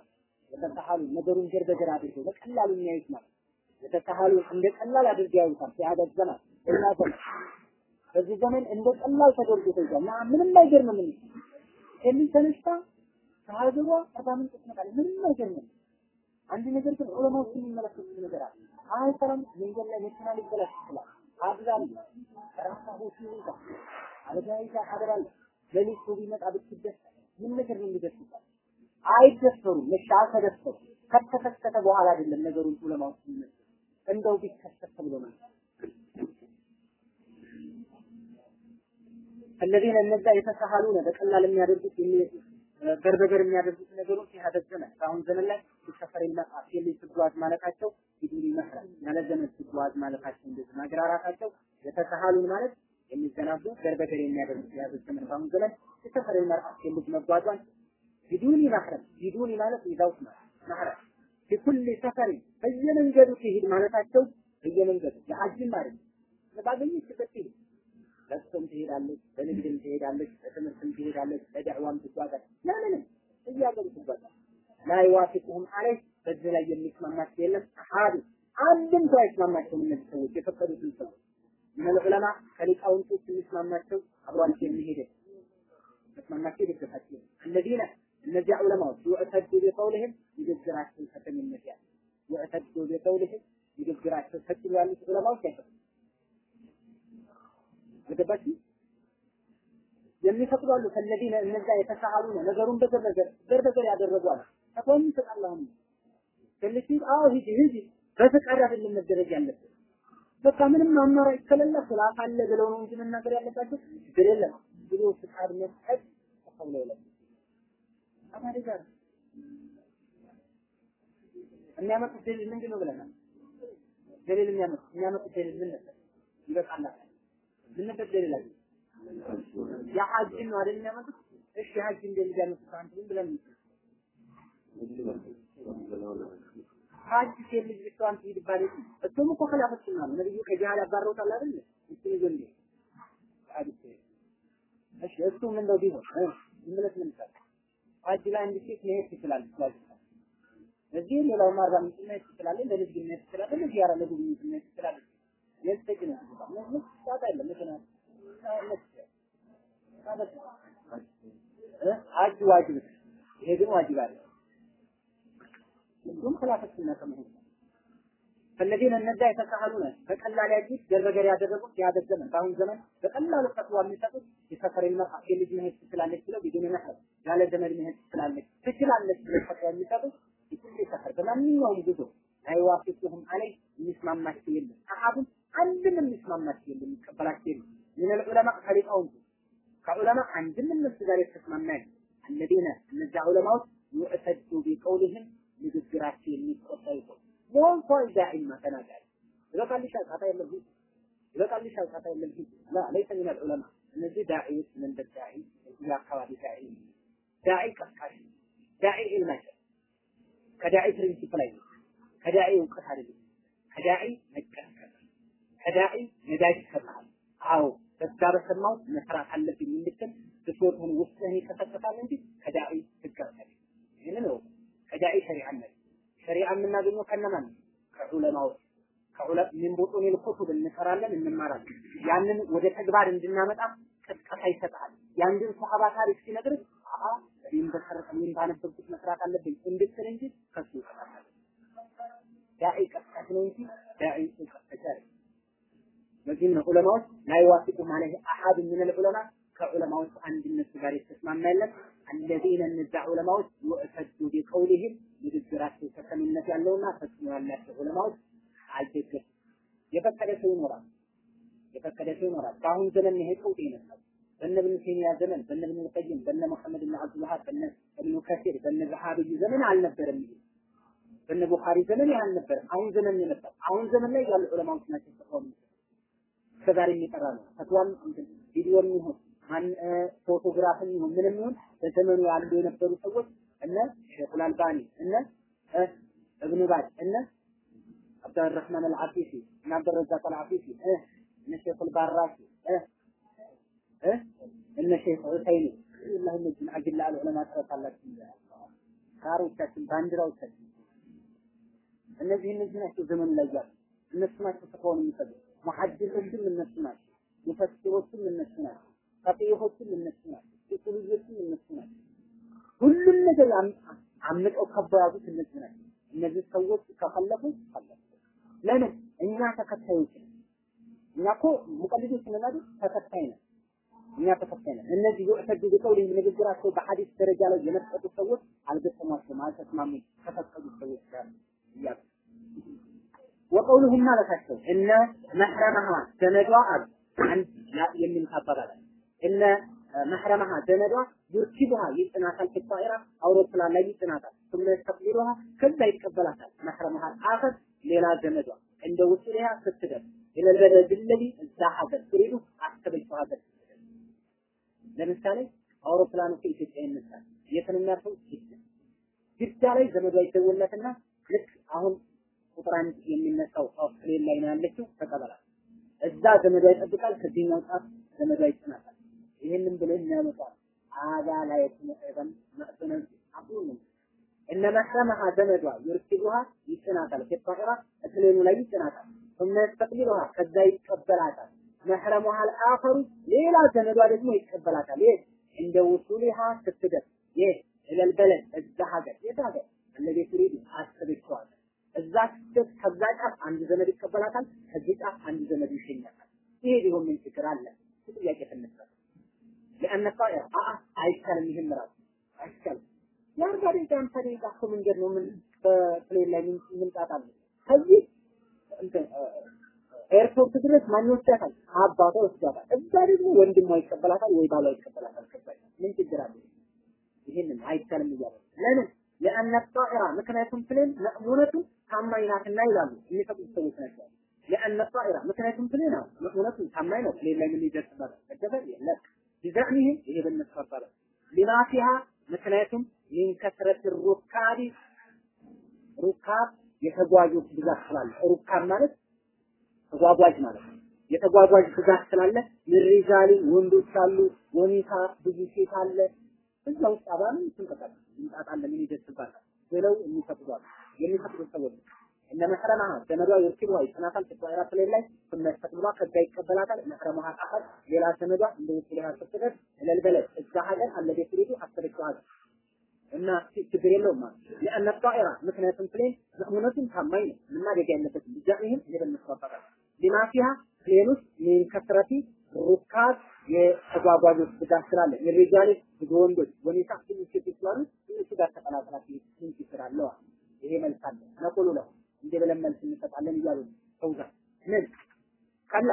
የተሰሃሉ ነገሩን ገርበገር አድርገው በቀላሉ የሚያዩት ማለት የተሰሃሉ እንደ ቀላል አድርገው ያዩታል ሲያደት ዘመን እና ዘመን። በዚህ ዘመን እንደ ቀላል ተደርጎ ተይዟል። እና ምንም አይገርምም። ምን ከምን ተነስታ ከሀገሯ አርባ ምንጭ ምንም አይገርምም። አንድ ነገር ግን ዑለማዎች የሚመለከቱት ነገር አለ። አይሰራም መንገድ ላይ መኪና ሊበላሽ ይችላል አብዛም ራሳሁ ሲይዛ አደጋ ይዛ አደራለ ሌሊት ሰው ቢመጣ ብትደስ ምን ነገር ነው የሚደርስበት አይደፈሩም እሺ አልተደፈሩ ከተከሰተ በኋላ አይደለም ነገሩን ዑለማዎች የሚመልሱ እንደው ቢከሰት ብሎ ነው الذين እነዛ የተሰሃሉነ በቀላል የሚያደርጉት ገርበገር የሚያደርጉት ነገሮች ሲያደግ ዘመን በአሁን ዘመን ላይ ሲሰፈር ይመጣል የልጅ ትጓዝ ማለታቸው ቢዱኒ መህረም ያለ ዘመን ማለታቸው እንደዚህ ማግራራታቸው የተሰሃሉን ማለት የሚዘናጉ ገርበገር የሚያደርጉት የያዙት ዘመን በአሁን ዘመን ሲሰፈር ይመጣል የልጅ መጓዟን ቢዱኒ መህረም ቢዱኒ ማለት ይዛውት ማለት ቢኩል ሰፈሪ በየመንገዱ ትሄድ ማለታቸው በየመንገዱ የሐጅም ማለት ባገኘችበት ትሄድ ለቅሶም ትሄዳለች፣ በንግድም ትሄዳለች፣ በትምህርትም ትሄዳለች፣ ለዳዕዋም ትጓዛለች። ለምንም እያገሩ ትጓዛለች። ላ ይዋፊቁሁም በዚህ ላይ የሚስማማቸው የለም። አሃዱ አንድም ሰው አይስማማቸውም። እነዚህ ሰዎች የፈቀዱትን ሰው ምን ዑለማ ከሊቃውንቶች የሚስማማቸው አብሯቸው የሚሄድ ተስማማቸው ይደግፋቸው እነዚህና እነዚያ ዑለማዎች ይዕተዱ ቢቀውልህም ንግግራቸው ተሰሚነት ያለ ይዕተዱ ቢቀውልህም ንግግራቸው ተጥሎ ያሉት ዑለማዎች አይፈቅዱም። ገባችሁ? የሚፈቅዱ አሉ። ከነዚህነ እነዛ የተሳሃሉ ነው ነገሩን በዘር ነገር ዘር በዘር ያደረጉ ተቆም ተጣላሁ ትንሽ አዎ ሂጂ ሂጂ በፍቃድ አይደለም መደረግ ያለበት። በቃ ምንም አማራጭ ከሌለ ስላፍ አለ ብለው ነው እንጂ መናገር ያለባቸው ችግር የለም ብሎ ፍቃድ መስጠት ተቀብሎ የለም። አማሪ ጋር የሚያመጡት ደሊል ምንድን ነው ብለናል። ደሊል የሚያመጡት የሚያመጡት ደሊል ምን ነበር? ይበቃላል። ምን ነበር አለ? የሐጅ ነው አይደል የሚያመጡት? እሺ የሐጅ ደሊል ያመጡት አንተ ምን ብለን ሐጅ ሴት ልጅ ብቻዋን የለም። እሱም እኮ ኸላፈትና ነው። ነብዩ ከጂሃድ ያባረውታል አይደል? እሱ ሐዲስ እሺ እሱ ምን ነው ቢሆን ብለህ ምን ይሰራል? ሐጅ ላይ አንድ ሴት መሄድ ትችላለች እዚህ ሌላው ማርጋ ምን መሄድ ትችላለች፣ ለልጅ መሄድ ትችላለች፣ ለዚያራ ለጉብኝት መሄድ ትችላለች። ምክንያት ሐጅ ዋጅብ ይሄ ግን በቀላል ያጅት ገርበገር ያደረጉት የአደት ዘመን በአሁን ዘመን በቀላሉ ፈትዋ የሚሰጡት የሰፈር ልመጣ የልጅ መሄድ ትችላለች ብለው ቢዱን መህር ያለ ዘመድ መሄድ ትችላለች ትችላለች ብለው ፈትዋ የሚሰጡት ሰፈር። በማንኛውም ጉዞ አይዋፊቁሁም አለይ የሚስማማቸው የለም። አሐዱን አንድም የሚስማማቸው የለም የሚቀበላቸው የለም። ምን ዑለማ ከሊቃውንቱ ከዑለማ አንድም እነሱ ጋር የተስማማ የለም። አለዚነ እነዚያ ዑለማዎች ዩዕተዱ ቢቀውልህም ንግግራቸው የሚቆጠር ይሆን ሞልቶ ዳዒማ ተናጋሪ ይበቃልሻል ጣጣ የለብኝ ይበቃልሻል ጣጣ የለብኝ ላ ለይሰ ዑለማ። እነዚህ ዳዒዎች መንደር ዳዒ እዚህ አካባቢ ዳዒ ዳዒ ቀስቃሽ ዳዒ ኢልማሽ ከዳዒ ፕሪንሲፕል አይደለም። ከዳዒ እውቀት አይደለም። ከዳዒ መቀስቀስ ከዳዒ ነዳጅ ይሰጣል አዎ በዛ በሰማው መስራት አለብኝ እንድትል ብሶትህን ውስጥህን ይቀሰቅሳል እንጂ ከዳዒ ትጋፈል ይህንን ነው ከዳዒ ሸሪዓ ነው ሸሪዓ የምናገኘው ከነማን ከዑለማዎች። ከዑለ ምን ቡጡን ልኩቱብ እንሰራለን እንማራለን። ያንን ወደ ተግባር እንድናመጣ ቅስቀሳ ይሰጣል የአንድን ሶሐባ ታሪክ ሲነግርህ አአ እኔም በሰረቀ እኔም ባነበብኩት መስራት አለብኝ እንድትል እንጂ ከሱ ይቀጣል ዳዒ ቀስቃሽ ነው እንጂ ዳዒ ቀስቃሽ ለዚህም ነው ዑለማዎች ላይዋፊቁ ማለት አሐድ ምን ዑለማ ከዑለማዎች አንድነት ጋር የተስማማ የለም አለዚነ እነዛ ዑለማዎች ወእተዱ ቢቀውሊህም ንግግራቸው ተሰሚነት ያለውና ፈጽሞ ያላቸው ዑለማዎች አልደገፉም። የፈቀደ ሰው ይኖራል፣ የፈቀደ ሰው ይኖራል። በአሁን ዘመን ይሄ ቀውጥ ይነሳል። በነ ኢብኑ ተይሚያ ዘመን፣ በነ ኢብኑ ቀይም፣ በነ መሐመድ ብን አብዱል ወሃብ፣ በነ ኢብኑ ከሲር፣ በነ ዘሃቢ ዘመን አልነበረም ይሄ። በነ ቡኻሪ ዘመን ይሄ አልነበረም። አሁን ዘመን የመጣው። አሁን ዘመን ላይ ያሉ ዑለማዎች ናቸው ፈትዋም እስከዛሬ የሚጠራ ነው። ፈትዋም ቪዲዮም ይሁን ማን ፎቶግራፍም ይሁን ምንም ይሁን በዘመኑ ያሉ የነበሩ ሰዎች እነ ሼኹል አልባኒ እነ እብኑ ባዝ እነ አብዱራህማን አልዓፊፊ እና አብዱረዛቅ አልዓፊፊ እነ ሼኹል ባራሲ እነ ሼኽ ዑሰይኒ ወላሂ እነዚህን አጅላ አልዑለማ ትረሳላችሁ። ካሮቻችን ባንዲራዎቻችን እነዚህ እነዚህ ናቸው ዘመኑ ላይ ያሉ እነሱ ናቸው ተፈውን የሚሰጡ ሙሐዲሶችም እነሱ ናቸው። ሙፈሲሮችም እነሱ ናቸው። ፈቂሆችም እነሱ ናቸው። ኡሱልዮችም እነሱ ናቸው። ሁሉም ነገር አምቀው ከበው እነዚህ ናቸው። እነዚህ ሰዎች ከፈለፉ ፈለፉ። ለምን እኛ ተከታዮች ነን። እኛ እኮ ሙቀልዶች ነን? ተከታይ ነን። እኛ ተከታይ ነን። እነዚህ ዩዕተዱ ቢቀውሊ ንግግራቸው በሐዲስ ደረጃ ላይ የመጠጡ ሰዎች አልገጠሟቸውም፣ አልተስማሙም ከፈቀዱት ሰዎች ጋር እያሉ ወቀውሉሁም ማለታቸው እነ መሕረመሃ ዘመዷ አሉ አንድ የሚል አባባል እነ መሕረመሃ ዘመዷ ዩርኪቡሃ ይጭናታል ፊጣኢራ አውሮፕላን ላይ ይጭናታል ثم يستقبلها ከዛ ይቀበላታል መሕረመሃ አፈር ሌላ ዘመዷ እንደ ውስሊሃ ስትደርስ ኢለ البلد الذي እዛ ሀገር ትሪዱ አሰበችው ሀገር ለምሳሌ አውሮፕላኑ ከኢትዮጵያ ይነሳል የት ነው የሚያርፈው ጅዳ ጅዳ ላይ ዘመዷ ይደወለትና ልክ አሁን ቁጥር አንድ የሚነሳው ፕሌን ላይ ነው ያለችው ተቀበላል። እዛ ዘመዷ ይጠብቃል፣ ከዚህኛው ጫፍ ዘመዷ ይጭናታል። ይህንን ብለው የሚያመጣው አዛ ላይ ተመሰረን ማዕተነን አቁሉ እነ መሐረመሃ ዘመዷ ይርክቡሃ ይጭናታል። ከጣራ እትሌኑ ላይ ይጭናታል። ثم يستقبلها ከዛ ይቀበላታል። መሕረሙሃ አልአኸሩ ሌላ ዘመዷ ደግሞ ይቀበላታል። ይህ እንደ ውሱሊሃ ስትደርስ ይህ ኢለል በለድ እዛ ሀገር የት ሀገር አለቤ ትሪዱ አንድ ዘመድ ይቀበላታል፣ ከዚህ ጫፍ አንድ ዘመድ ይሸኛታል። ይሄ ቢሆን ምን ችግር አለ? ጥያቄ ተነሳ። لأن الطائرة آه አይቻልም። ይህም ራሱ አይቻልም። የአርባ ደቂቃ አምሳ ደቂቃ እኮ መንገድ ነው። ምን በፕሌን ላይ ምን ምን ጣጣ አለ? ከዚህ እንትን ኤርፖርት ድረስ ማን ይወስዳታል? አባቷ ይወስዳታል። እዛ ደግሞ ወንድሟ ይቀበላታል ወይ ባሏ ይቀበላታል። ከዛ ምን ችግር አለ? ይሄንን አይቻልም እያለ ለምን ለአነ ጣኢራ ምክንያቱም ፕሌን መእሙነቱ ታማኝ ናትና ይላሉ የተጓዦች ብዛት ስላለ ركاب ማለት ተጓጓዥ ማለት ነው። የተጓጓዥ ብዛት ስላለ من الرجال ወንዶች አሉ፣ ወኒታ ብዙ ሴት አለ። እዛ ውስጥ አባልን ትንቀሳቀስ ይንጣጣል ምን ይደርስባታል ብለው የሚፈቅዷል የሚፈቅዱ ሰዎች እነ መሕረማሃ ዘመዷ ይርኪቧ ይጽናታል ፕሌን ላይ ስመስተቅብሏ ከዛ ይቀበላታል መሕረማሃ ጣፈት ሌላ ዘመዷ እንደ ውስጥ ሊሃ ስትደርስ ለልበለት እዛ ሀገር አለ ቤት ሪዱ አሰረችው ሀገር እና ችግር የለውም ማለት ለአነ ጣኢራ ምክንያቱም ፕሌን መእሙነቱን ታማኝ ነው። ምና አደጋ የለበትም ብጃኢህም የበነሱ አባባል ሊማ ፊሃ ፕሌን ውስጥ ከስረቲ ሩካብ የተጓጓዦች ብዛት ስላለ የሪጃሊ ብዙ ወንዶች ወኒሳ ትንሽ ሴቶች ስላሉ እነሱ ጋር ተቀላቅላት ምን ችግር አለው? ይሄ መልስ አለ። ነቁሉ ለው እንደ ብለን መልስ እንሰጣለን እያሉ ሰውዛ ምን? ከላ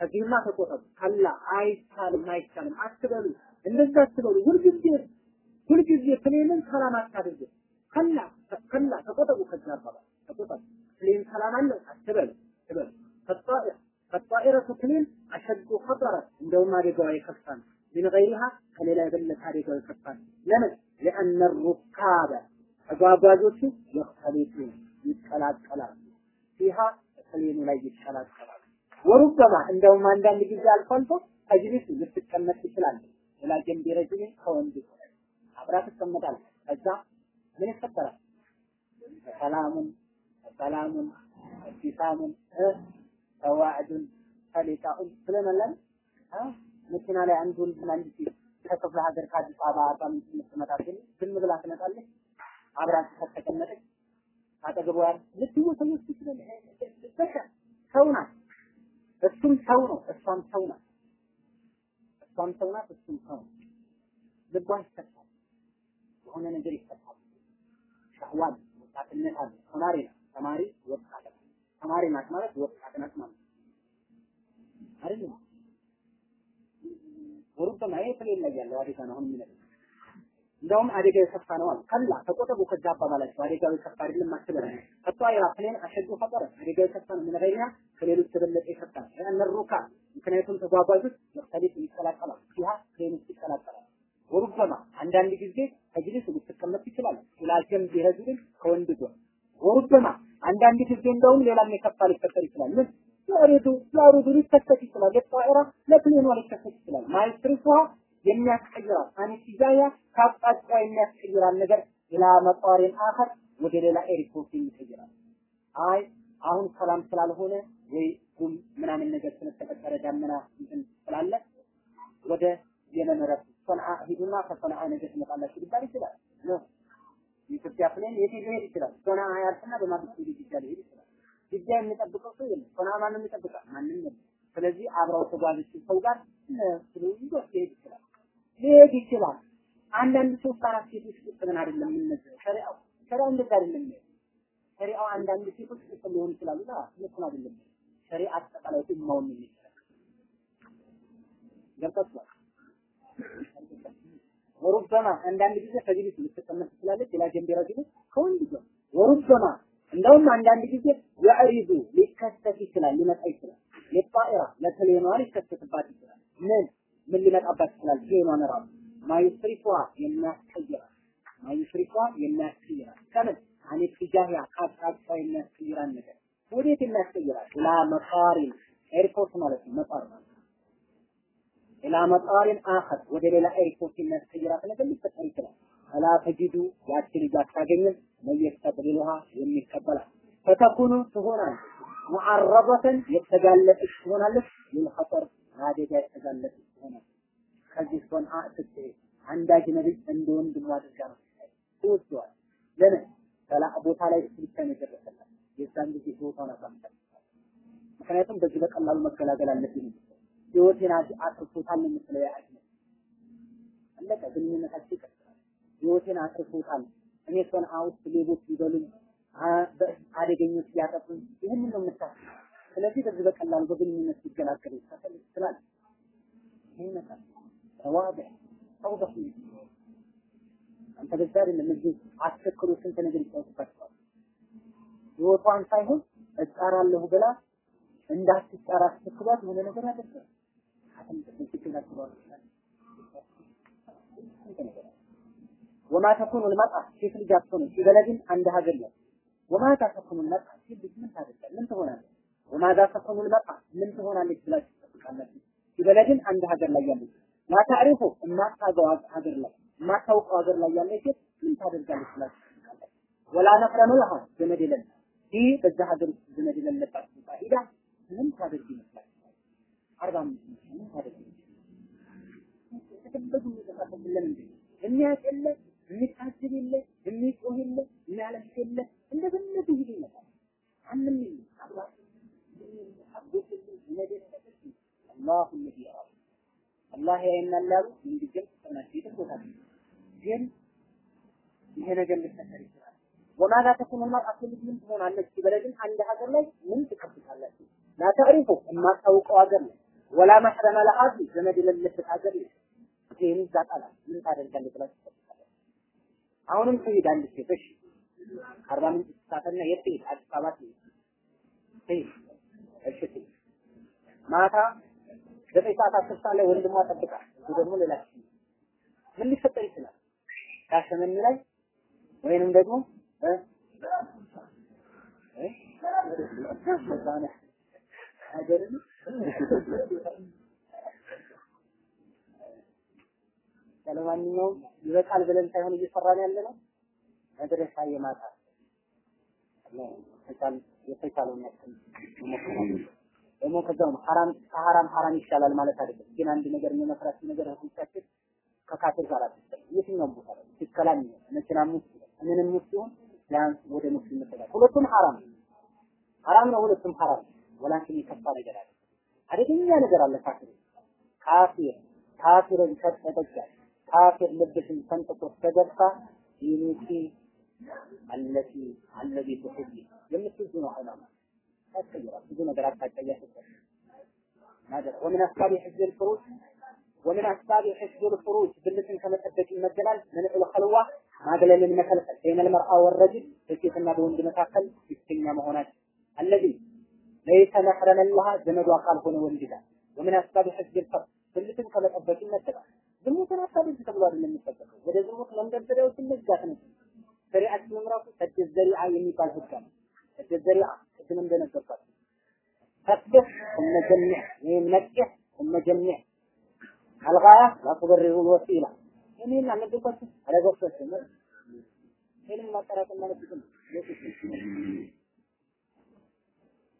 ከዚህማ ተቆጠቡ። ከላ አይቻልም፣ አይቻልም። አትበሉ፣ እንደዛ አትበሉ። ሁልጊዜ ሁልጊዜ ፕሌንን ሰላም አታድርጉ። كلا كلا ተቆጠቡ። ከዛ አባባል ተቆጠቡ። plane ሰላም አለው አትበሉ፣ አትበሉ فالطائر فالطائرة plane أشد خطرا እንደውም አደጋዋ የከፋ ነው። من غيرها ከሌላ የበለጠ አደጋው የከፋ ነው። ለምን لأن الركاب ተጓጓዦቹ يختلط ይቀላቀላሉ። فيها plane ኑ ላይ ይቀላቀላሉ። وربما እንደውም አንዳንድ ጊዜ አልፎ አልፎ تجلس ልትቀመጥ ትችላለች። ሌላ ጀንቢ ረጅል ከወንድ አብራ ትቀመጣለች። ከዛ ምን ይፈጠራል? ሰላሙን ሰላሙን ኢብቲሳሙን ተዋዕዱን ሰሊጣኡን ስለመለን መኪና ላይ አንድ ወንድና ከክፍለ ሀገር ከአዲስ አበባ አርባ ምንጭ የምትመጣ ዝም ብላ ትመጣለች። አብራት ከተቀመጠች አጠገቧ ያለ ልትወሰወስ ትችላለች። ሰው ናት። እሱም ሰው ነው፣ እሷም ሰው ናት። እሷም ሰው ናት፣ እሱም ሰው ነው። ልቧ ይፈታል፣ የሆነ ነገር ይፈታል። ሸህዋን ወጣትነት አለ። ተማሪ ናት። ተማሪ ወጣት ናት። ተማሪ ናት ማለት ወጣት ናት ማለት አይደለም። ይሄ plane ላይ ያለው አደጋ አሁን የሚለው እንደውም አደጋ የከፋ ነው አሉ። كلا ተቆጠቡ ከዛ አባባላቸው አደጋው የከፋ አይደለም አትበል። ፈጣይራ ፕሌን አሸዱ ፈጠረ አደጋው የከፋ ነው ምን ገይራ ከሌሎች ነው። ለአነ ሩካ ምክንያቱም ተጓጓዦች ሙክተሊፍ ይቀላቀላል። ፕሌን ውስጥ ይቀላቀላል። ወሩበማ አንዳንድ ጊዜ ኢላ ጀንቢ ረጁልን ከወንድ ጎን ወሩበማ አንዳንድ ጊዜ እንደውም ሌላም የከፋ ሊፈጠር ይችላል። ምን ያሪዱ ያሪዱ ሊከሰት ይችላል። ለጣኢራ ለፕሌኗ ሊከሰት ይችላል። ማይስትሪፏ የሚያስቀይራል አኒቲዛያ ከአቅጣጫ የሚያስቀይራል ነገር إلى مطار آخر ወደ ሌላ ኤርፖርት ይቀይራል። አይ አሁን ሰላም ስላልሆነ ወይ ጉም ምናምን ነገር ስለተፈጠረ ዳመና እንትን ስላለ ወደ የመን ሰንዓ ሂዱና ከሰንዓ ነገ ትመጣላችሁ ሊባል ይችላል ነው የኢትዮጵያ plane የት ሊሄድ ይችላል? ሰንዓ ያልፍና በማግስቱ ጅዳ ሊሄድ ይችላል። ጅዳ የሚጠብቀው ሰው የለም። ሰንዓ ማንም ይጠብቃል? ማንም የለም። ስለዚህ አብረው ተጓዦች ሰው ጋር ስሉ ይዞ ሊሄድ ይችላል ሊሄድ ይችላል። አንዳንድ ሶስት አራት ሴቶች ቁጥብን አይደለም የምንነግረው። ሸሪዓው ሸሪዓው እንደዛ አይደለም። ሸሪዓው አንዳንድ ሴቶች ቁጥብ ሊሆኑ ይችላሉ። እነሱን አይደለም ሸሪዓ አጠቃላይ ኡማውን ነው የሚችላል። ገብታችኋል? ወሩበማ አንዳንድ ጊዜ ከጅሊስ ልትቀመጥ ትችላለች። ሌላ ጀንቤራ ጅሊስ ከወንድ ጋር ወሩበማ እንደውም አንዳንድ ጊዜ የዕሪዱ ሊከሰት ይችላል፣ ሊመጣ ይችላል። ለጣኢራ ለፕሌኗ ሊከሰትባት ይችላል። ምን ምን ሊመጣባት ይችላል? ፕሌኗን ራሱ ማዩስሪፏ የሚያስቀይራል ማዩስሪፏ የሚያስቀይራል ከምን አኔ ትጃሂያ ካጣጣ የሚያስቀይራን ነገር ወዴት የሚያስቀይራል? ኢላ መቃሪን ኤርፖርት ማለት ነው። መቃር ማለት ኢላ መቃሪን አኸር ወደ ሌላ ኤርፖርት የሚያስቀይራት ነገር ሊፈጠር ይችላል። አላ ተጂዱ ያቺ ልጅ አታገኝም መየስተቅቢሉሃ የሚቀበላል ፈተኩኑ ትሆናለች ሙዓረበተን የተጋለጠች ትሆናለች ለልኸጠር አደጋ የተጋለጠች ትሆናለች። ከዚህ ሶንዓ ስትሄድ አንድ አጅነቢ እንደ ወንድሙ አድርጋ ነው ትወስደዋል። ለምን ሰላ ቦታ ላይ እሱ ብቻ ነው የደረሰላት። የዛን ጊዜ ህይወቷን አሳምታል። ምክንያቱም በዚህ በቀላሉ መገላገል አለብኝ። ህይወቴን አትርፎታል የምትለው ያ አጅነቢ አለቀ። ግንኙነታቸው ይቀጥላል። ህይወቴን አትርፎታል። እኔ ሶንዓ ውስጥ ሌቦች ይበሉኝ አደገኞች ሊያጠፉኝ ይህንን ነው የምታስበው። ስለዚህ በዚህ በቀላሉ በግንኙነት ሲገላገሉ ይችላል። ይህን መጣል ዋضح ተውበህ አንተ በዛ አይደለም እዚህ አስቸክሎ ስንት ነገር ይጫወትባቸዋል። ህይወቷን ሳይሆን እጣራለሁ ብላ እንዳትጣራ አስቸክሏት የሆነ ነገር ያደርጋል። ወማ ተኩኑ ልመጣ ሴት ልጅ አትሆንም ሲበለግን አንድ ሀገር ነው ወማዛ ተኩኑ ልመጣ ሴት ልጅ ምን ታደርጋለች? ምን ትሆናለች? ወማዛ ተኩኑ ልመጣ ምን ትሆናለች ብላችሁ ትጠብቃላችሁ? ሲበለግን አንድ ሀገር ላይ ያለች ላታሪፉ የማታውቀው ሀገር ላይ የማታውቀው ሀገር ላይ ያለች ሴት ምን ታደርጋለች ብላችሁ ትጠብቃላችሁ? ወላ ነፍረኑ ለሃ ዘመድ የለን ይህ በዛ ሀገር ውስጥ ዘመድ የሌለባት ቦታ ሂዳ ምን ታደርግ ይመስላል? አርባ አምስት ምን ታደርግ የተፈለጉ የሚጠፋብን እንዴ የሚያውቅ የለ የሚታስብ የለ የሚጮህ የለ የሚያለቅስ የለ ይመጣል። አባት አጎት ዘመድ የሌለበት አላሁ ለዚ ይራ አላህ ያይናል እንዲገም ተናቸው የተቦታል ግን ይሄ ነገር ሊፈጠር ይችላል። ወማዛ ተኩኑ ልመርአቱ ልጅ ምን ትሆናለች ሲበለግን አንድ ሀገር ላይ ምን ትጠብቃላችሁ? ላ ተዕሪፉ የማታውቀው ሀገር ላይ ወላ መሕረመ ለአዚ ዘመድ የሌለበት ሀገር ላይ ይህን ይዛጣላል ምን ታደርጋለች ብላችሁ ትጠብቃላችሁ? አሁንም ትሄዳለች ሴት እሺ አርባ ምንጭ ትሳፈርና የት ትሄድ? አዲስ አበባ ትሄድ ትሄድ እሺ ትሄድ ማታ ዘጠኝ ሰዓት አስር ሰዓት ላይ ወንድሟ ጠብቃ እሱ ደግሞ ሌላ ምን ሊፈጠር ይችላል? ሻሸመኔ ላይ ወይንም ደግሞ ሀገርን ለማንኛውም ይበቃል ብለን ሳይሆን እየሰራን ያለ ነው መድረሻ የማታ የተቻለውን ያክል ደግሞ ከዛው ሐራም ከሐራም ሐራም ይሻላል ማለት አይደለም። ግን አንድ ነገር የመፍራት ነገር ህንጻችን ከካፊር ጋር አይደለም። የትኛውም ቦታ ላይ ሲከላም መኪናም ውስጥ ምንም ውስጥ ይሁን ቢያንስ ወደ ሙስሊም መጠጋት ሁለቱም ሐራም ሐራም ነው። ሁለቱም ሐራም ወላኪን የከፋ ነገር አለ። አደገኛ ነገር አለ። ካፊር ካፊር ካፊርን ከተጠጋ ካፊር ልብሽን ሰንጥቆ ተገባ ይኑቲ አለቲ አለዚ ትሁዲ የምትዙ ነው ሐራም ያስቀይራል። ብዙ ነገር አቅጣጫ እያሰጠ ነገር ወምን አስባቢ ሕዝብ الفروج ومن أسباب حفظ الفروج ብልትን ከመጠበቅ ይመደባል መንዑል ኸልዋ ማግለልን መከልከል በይነ المرأة والرجل በሴትና በወንድ መካከል ብቸኛ መሆናቸው الذي ليس محرما لها ዘመዱ አካል ሆነ ወንድ ጋር ومن أسباب حفظ الفرج ብልትን ከመጠበቅ ይመደባል ዝሙትን አታድርግ ተብሎ አይደለም የሚጠበቀው ወደ ዝሙት መንደርደሪያዎችን መዝጋት ነው ሸሪዓችን ራሱ ሰድ ዘሪዓ የሚባል ህግ ነው ሰድ ዘሪዓ ቅድም እንደነገርኳችሁ ፈትህ ثم جمع ወይም ነቅህ ثم جمع አልጋያ ላ ቱበሪሩ ልወሲላ ይህን አልነገርኳችሁ አለገርኳችሁ ይህንም ማጠራቀም ማለት ግን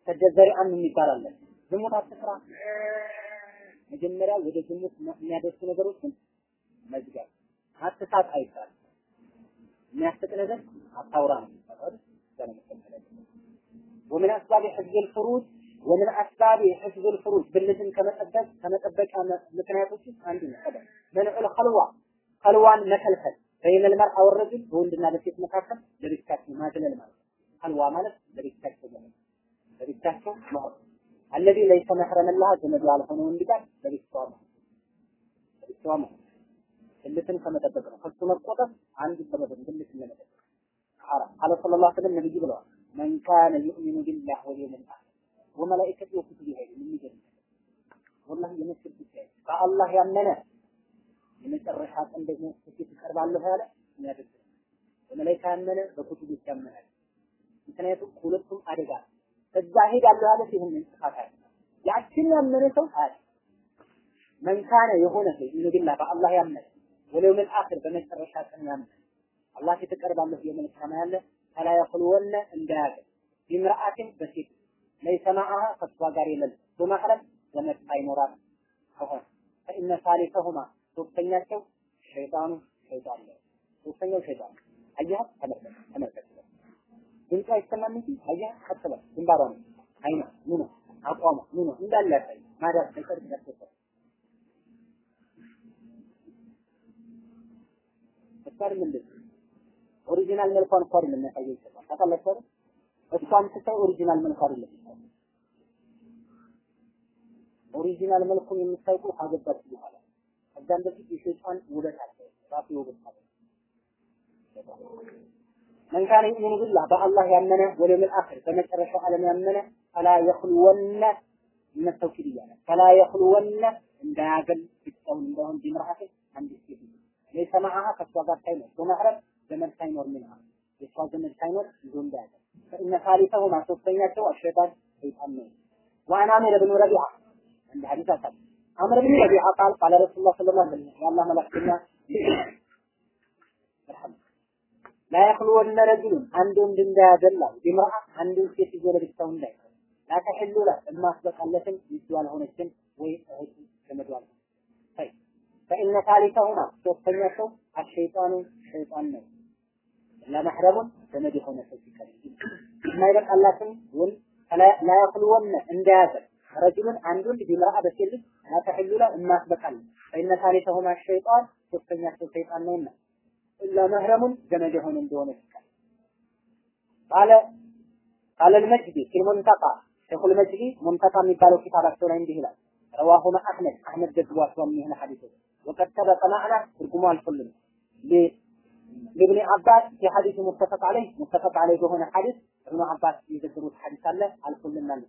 ሰደ ዘሪዓም የሚባል አለ ዝሙት አትስራ መጀመሪያ ወደ ዝሙት የሚያደርሱ ነገሮችን መዝጋት አትሳቅ አይባልም የሚያስቅ ነገር አታውራ ነው ومن أسباب حفظ الفروج ومن أسباب حفظ الفروج بالذين كما تبدأ كما تبدأ مكنياتك عندنا سبب منع الخلوة خلوان مكلفل بين المرأة والرجل وندنا بسيط مكاكل لبستاك ما جل المرأة خلوة ريتاكا مهر الذي ليس محرما لها جمد على حنون لبعض فريتوامه فريتوامه كلتن كما تبقر خلصنا القطف عن جد بطن كلتن لما تبقر على صلى الله عليه وسلم نبي جبلا من كان يؤمن بالله واليوم الآخر وملائكة يوكتبها من مجرد والله ينسر بكاي فالله يأمنا يمت الرحاق عند في الأربع اللي هالا من هذا. الدرس وملائكة أمنا بكتب الكامنا هالا مثلا يتوقع كلتهم أدقاء እዛ ሄዳለሁ ያለ ይህንን ጥፋት አለ። ያችን ያመነ ሰው አለ መንካነ የሆነ ሰው ይንግላ በአላህ ያመነ ወለውም አኺር በመጨረሻ ቀን ያመነ አላህ የተቀርባለሁ የመል ቂያማ ያለ ፈላ የኽልወነ እንዳያገኝ ቢምርአትን በሴት ለይሰ መዐሃ ከሷ ጋር የለም በማህረም ዘመድ ሳይኖራት ከሆነ ፈኢነ ሳሊሰሁማ ሶስተኛቸው ሸይጣኑ ሸይጣን ነው። ሶስተኛው ሸይጣን አየህ፣ ተመልከት ተመልከት። ድምፁ አይሰማም እንጂ አየህ፣ ቀጥ በል ግንባሯ ነው አይኗ ምኑ አቋሟ ምኑ እንዳለ ያሳይ ማዳር ሳይቀር ያስፈል እሷን ምንድን ኦሪጂናል መልኳን እኮ አይደለም የሚያሳየው ይችላል ታውቃላችሁ? እሷን ስታይ ኦሪጂናል መልኳ አይደለም ኦሪጂናል መልኩን የምታውቁ ካገባች በኋላ ከዛም በፊት የሸይጣን ውበት አለ ራሱ ውበት አለ من كان يؤمن بالله بأ الله يأمنه واليوم الآخر فمن ترشى على من يأمنه فلا يخلون من التوكيدية يعني. فلا يخلون إن داقل في التون لهم بمرحة عن الاستهدام ليس معها فتوضر تيمور دون أعرف زمن تيمور منها يتوضر زمن تيمور دون داقل فإن ثالثه ما سبطينته الشيطان يتأمن وأنا أمير بن ربيعة. عند حديثة سبب أمر بن ربيعة قال قال رسول الله صلى الله عليه وسلم والله ملحكنا بإذن ላያክልወነ ረጅሉን አንድ ወንድ እንዳያደላው ቢምርአ አንድን ሴት ይዞ እንዳይ ላተሕሉ ላ የማስበቃለትን ሚስቱ ያልሆነችን ወይ እህቱ ዘመዱ ያልሆነ ፈኢነ ታሊተሁማ ሶስተኛ ሰው አሸይጣኑ ሸይጣን ነው ለመሕረሙን ዘመድ የሆነ ሰው ሲቀር የማይበቃላትን ወንድ ላያክልወነ እንዳያዘል ረጅሉን አንድ ወንድ ቢምርአ በሴት ልጅ ላተሕሉ ላ የማስበቃለ ፈኢነ ታሊተሁማ ሸይጣን ሶስተኛ ሰው ሸይጣን ነውና إلا مهرم جمد هون دون السكن قال قال المجدي في المنتقى شيخ المجدي منتقى من قالوا كتاب السورة عنده لا رواهما أحمد. أحمد جزوات ومنه هنا حديثه. وقد سبق معنا ترجموا الكل. لابن عباس في حديث متفق عليه. متفق عليه هنا حديث. ابن عباس يذكر حديث الله الكل من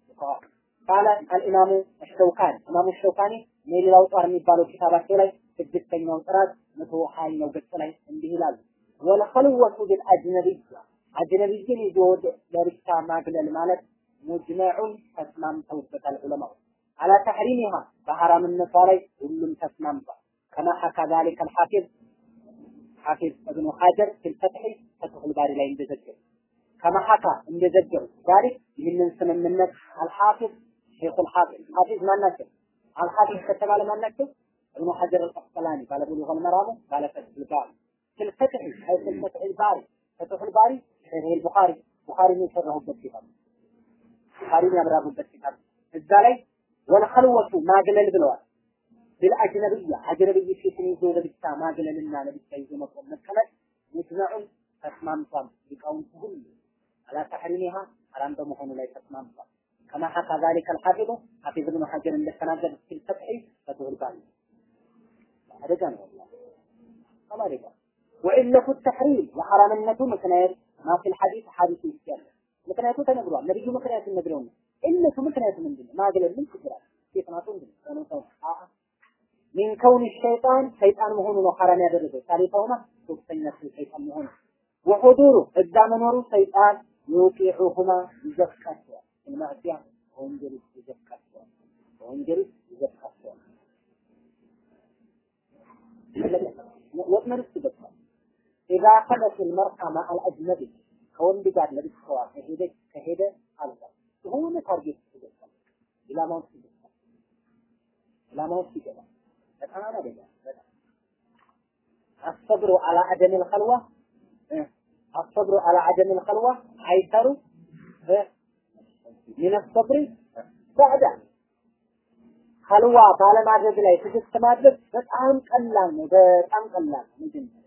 قال الإمام الشوكاني. إمام الشوكاني من الأوطار من قالوا كتاب السورة ስድስተኛው ጥራት መቶ ሀያኛው ገጽ ላይ እንዲህ ይላል። والخلوة بالأجنبية አጅነቢይን ይዞ ለብቻ ማግለል ማለት مجمع ተስማምተውበታል ዑለማው። على تحريمها በሐራምነቷ ላይ ሁሉም ተስማምቷል። كما حكى ذلك الحافظ ሐፊዝ እብኑ ሐጀር في الفتح ፈትሑል ባሪ ላይ እንደዘገቡ كما حكى እንደዘገቡ ذلك ይህንን ስምምነት الحافظ ሼኹል ሐፊዝ ሐፊዝ ማን ከተባለ ማን ابن حجر الأسقلاني. قال أبو لغه المرامه قال فتح الباري. في الفتح أي في الفتح الباري. فتح الباري شرحه البخاري. بخاري من شرحه بالكتاب بخاري من ابرابه بالكتاب الزالي والخلوة ما قلل بالوار بالأجنبية أجنبية في سنيزو لبتا ما قلل لنا لبتا يزو مطلوب نتكلم مجمع أسمان صام لكون على تحريمها على أنه مهم ليس أسمان صام كما حقا ذلك الحافظ حافظ ابن حجر اللي تنازل في الفتح አደጋ ነው በጣም አደጋ ወኢለቱ ተሕሪም የሐራምነቱ ምክንያት ማፊል ሐዲስ ሐዲስ ውስጥ ያለ ምክንያቱ ተነግሯል። ነብዩ ምክንያት ነግረው ነው። ኢለቱ ምክንያቱ ምንድን ነው? ማግለል ምን ችግር አለ? ሴት ናቱ እንግዲህ ነው ሰው አአ ሚን ከውን ሸይጣን ሰይጣን መሆኑ ነው ሐራም ያደረገው። ሳሊፋውማ ሶስተኛ ሰይጣን መሆኑ ወሁዱሩ እዛ መኖሩ ሰይጣን ይውቂዑሁማ ይዘፍቃቸዋል። ማዕሲያ ወንጀል ይዘፍቃቸዋል። ወንጀል ይዘፍቃቸዋል። ወጥመድ ውስጥ ገብቷል። ኢዛ ከለት ልመርአ ማአል አጅነቢ ከወንድ ጋር ለብቻዋ ከሄደች ከሄደ አልፏል። የሆነ ታርጌት ውስጥ ገብቷል። ኢላማ ውስጥ ገብቷል። ኢላማ ውስጥ ይገባል። በጣም አደጋ በጣም አሰብሩ አላ አደም ልኸልዋ አሰብሩ አላ አደም ልኸልዋ አይሰሩ ምን አሰብሪ ባዕዳ ኸልዋ ባለማድረግ ላይ ትዕግስት ማድረግ በጣም ቀላል ነው። በጣም ቀላል ነው። መጀመሪያ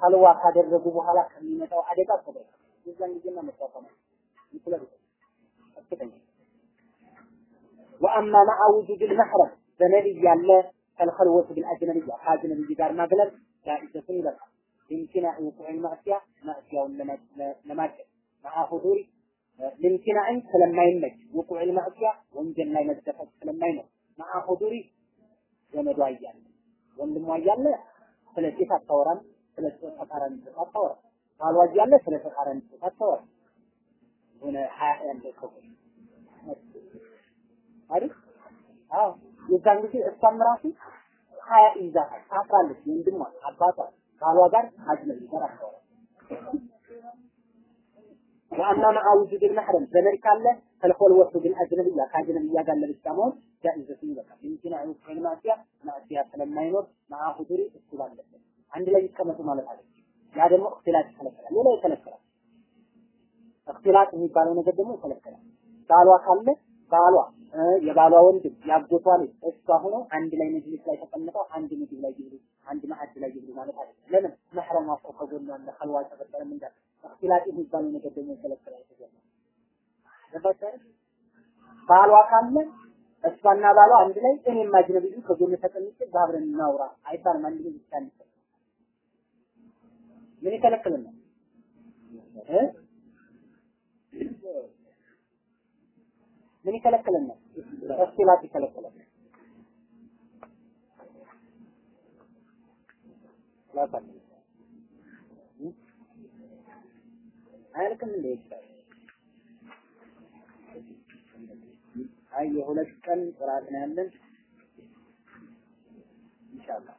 ኸልዋ ካደረጉ በኋላ ከሚመጣው አደጋ ተበይ የዛን ጊዜና መቋቋም ይችላል። ከፍተኛ ወአማ መዓ ውጁድ ልመሕረም ዘመድ እያለ ከልኸልወቱ ቢልአጅነቢያ ከአጅነቢይ ጋር ማግለል ጃኢዘቱን ይበቃል። ኢምቲናዕ ውቁዕ ማዕሲያ ማዕሲያውን ለማድረግ መዓ ሁዱሪ ልምቲናዕን ስለማይመች ውቁዕ ልማዕሲያ ወንጀል ላይ መዘፈቅ ስለማይመች መዓ ሁዱሪ ዘመዷ እያለ ወንድሟ እያለ ስለ ሴት አታወራም፣ ስለ ተቃራኒ ሴት አታወራም። ባሏ እያለ ስለ ተቃራኒ ጾታ አታወራም። የሆነ ሀያ ያለው ሰው አይደል? አዎ የዛን ጊዜ እሷም ራሱ ሀያ ይዛታል ታፍራለች። ወንድሟ አባቷ ባሏ ጋር አጅነቢ ጋር አታወራም። ወአማ መዓውዙ ቢልመሕረም ዘመድ ካለ ከልኮልወቱ ቢልአጅነብያ ከአጅነብያ ጋር ለብቻ መሆን ጃኢዘቱን ይበቃል። ይምኪን ዑቁል ማዕሲያ ማዕሲያ ስለማይኖር መዓ ሁዱሪ እሱ ባለበት አንድ ላይ ይቀመጡ ማለት አለ። ያ ደግሞ እክትላጥ ይከለከላል። ሌላ ይከለከላል። እክትላጥ የሚባለው ነገር ደግሞ ይከለከላል። ባሏ ካለ ባሏ የባሏ ወንድም ያጎቷ ልጅ እሷ ሆኖ አንድ ላይ መጅሊስ ላይ ተቀምጠው አንድ ምግብ ላይ ይብሉ፣ አንድ ማዕድ ላይ ይብሉ ማለት አለ። ለምን መሕረም አቆ ከጎኗ አለ ኸልዋ እንዳል እክትላጥ የሚባለው ነገር ደግሞ ይከለከላል። ተጀመረ? ባሏ ካለ እሷና ባሏ አንድ ላይ እኔም አጅነቢዩ ከጎን ተቀምጬ አብረን እናውራ አይባልም። አንድ ልጅ ብቻ ነው ምን ይከለክልናል ምን ይከለክልናል? እክትላጥ ይከለክላል። ላታል አያልቅም እንደ ይባል አይ የሁለት ቀን ጥራት ነው ያለን። ኢንሻአላህ።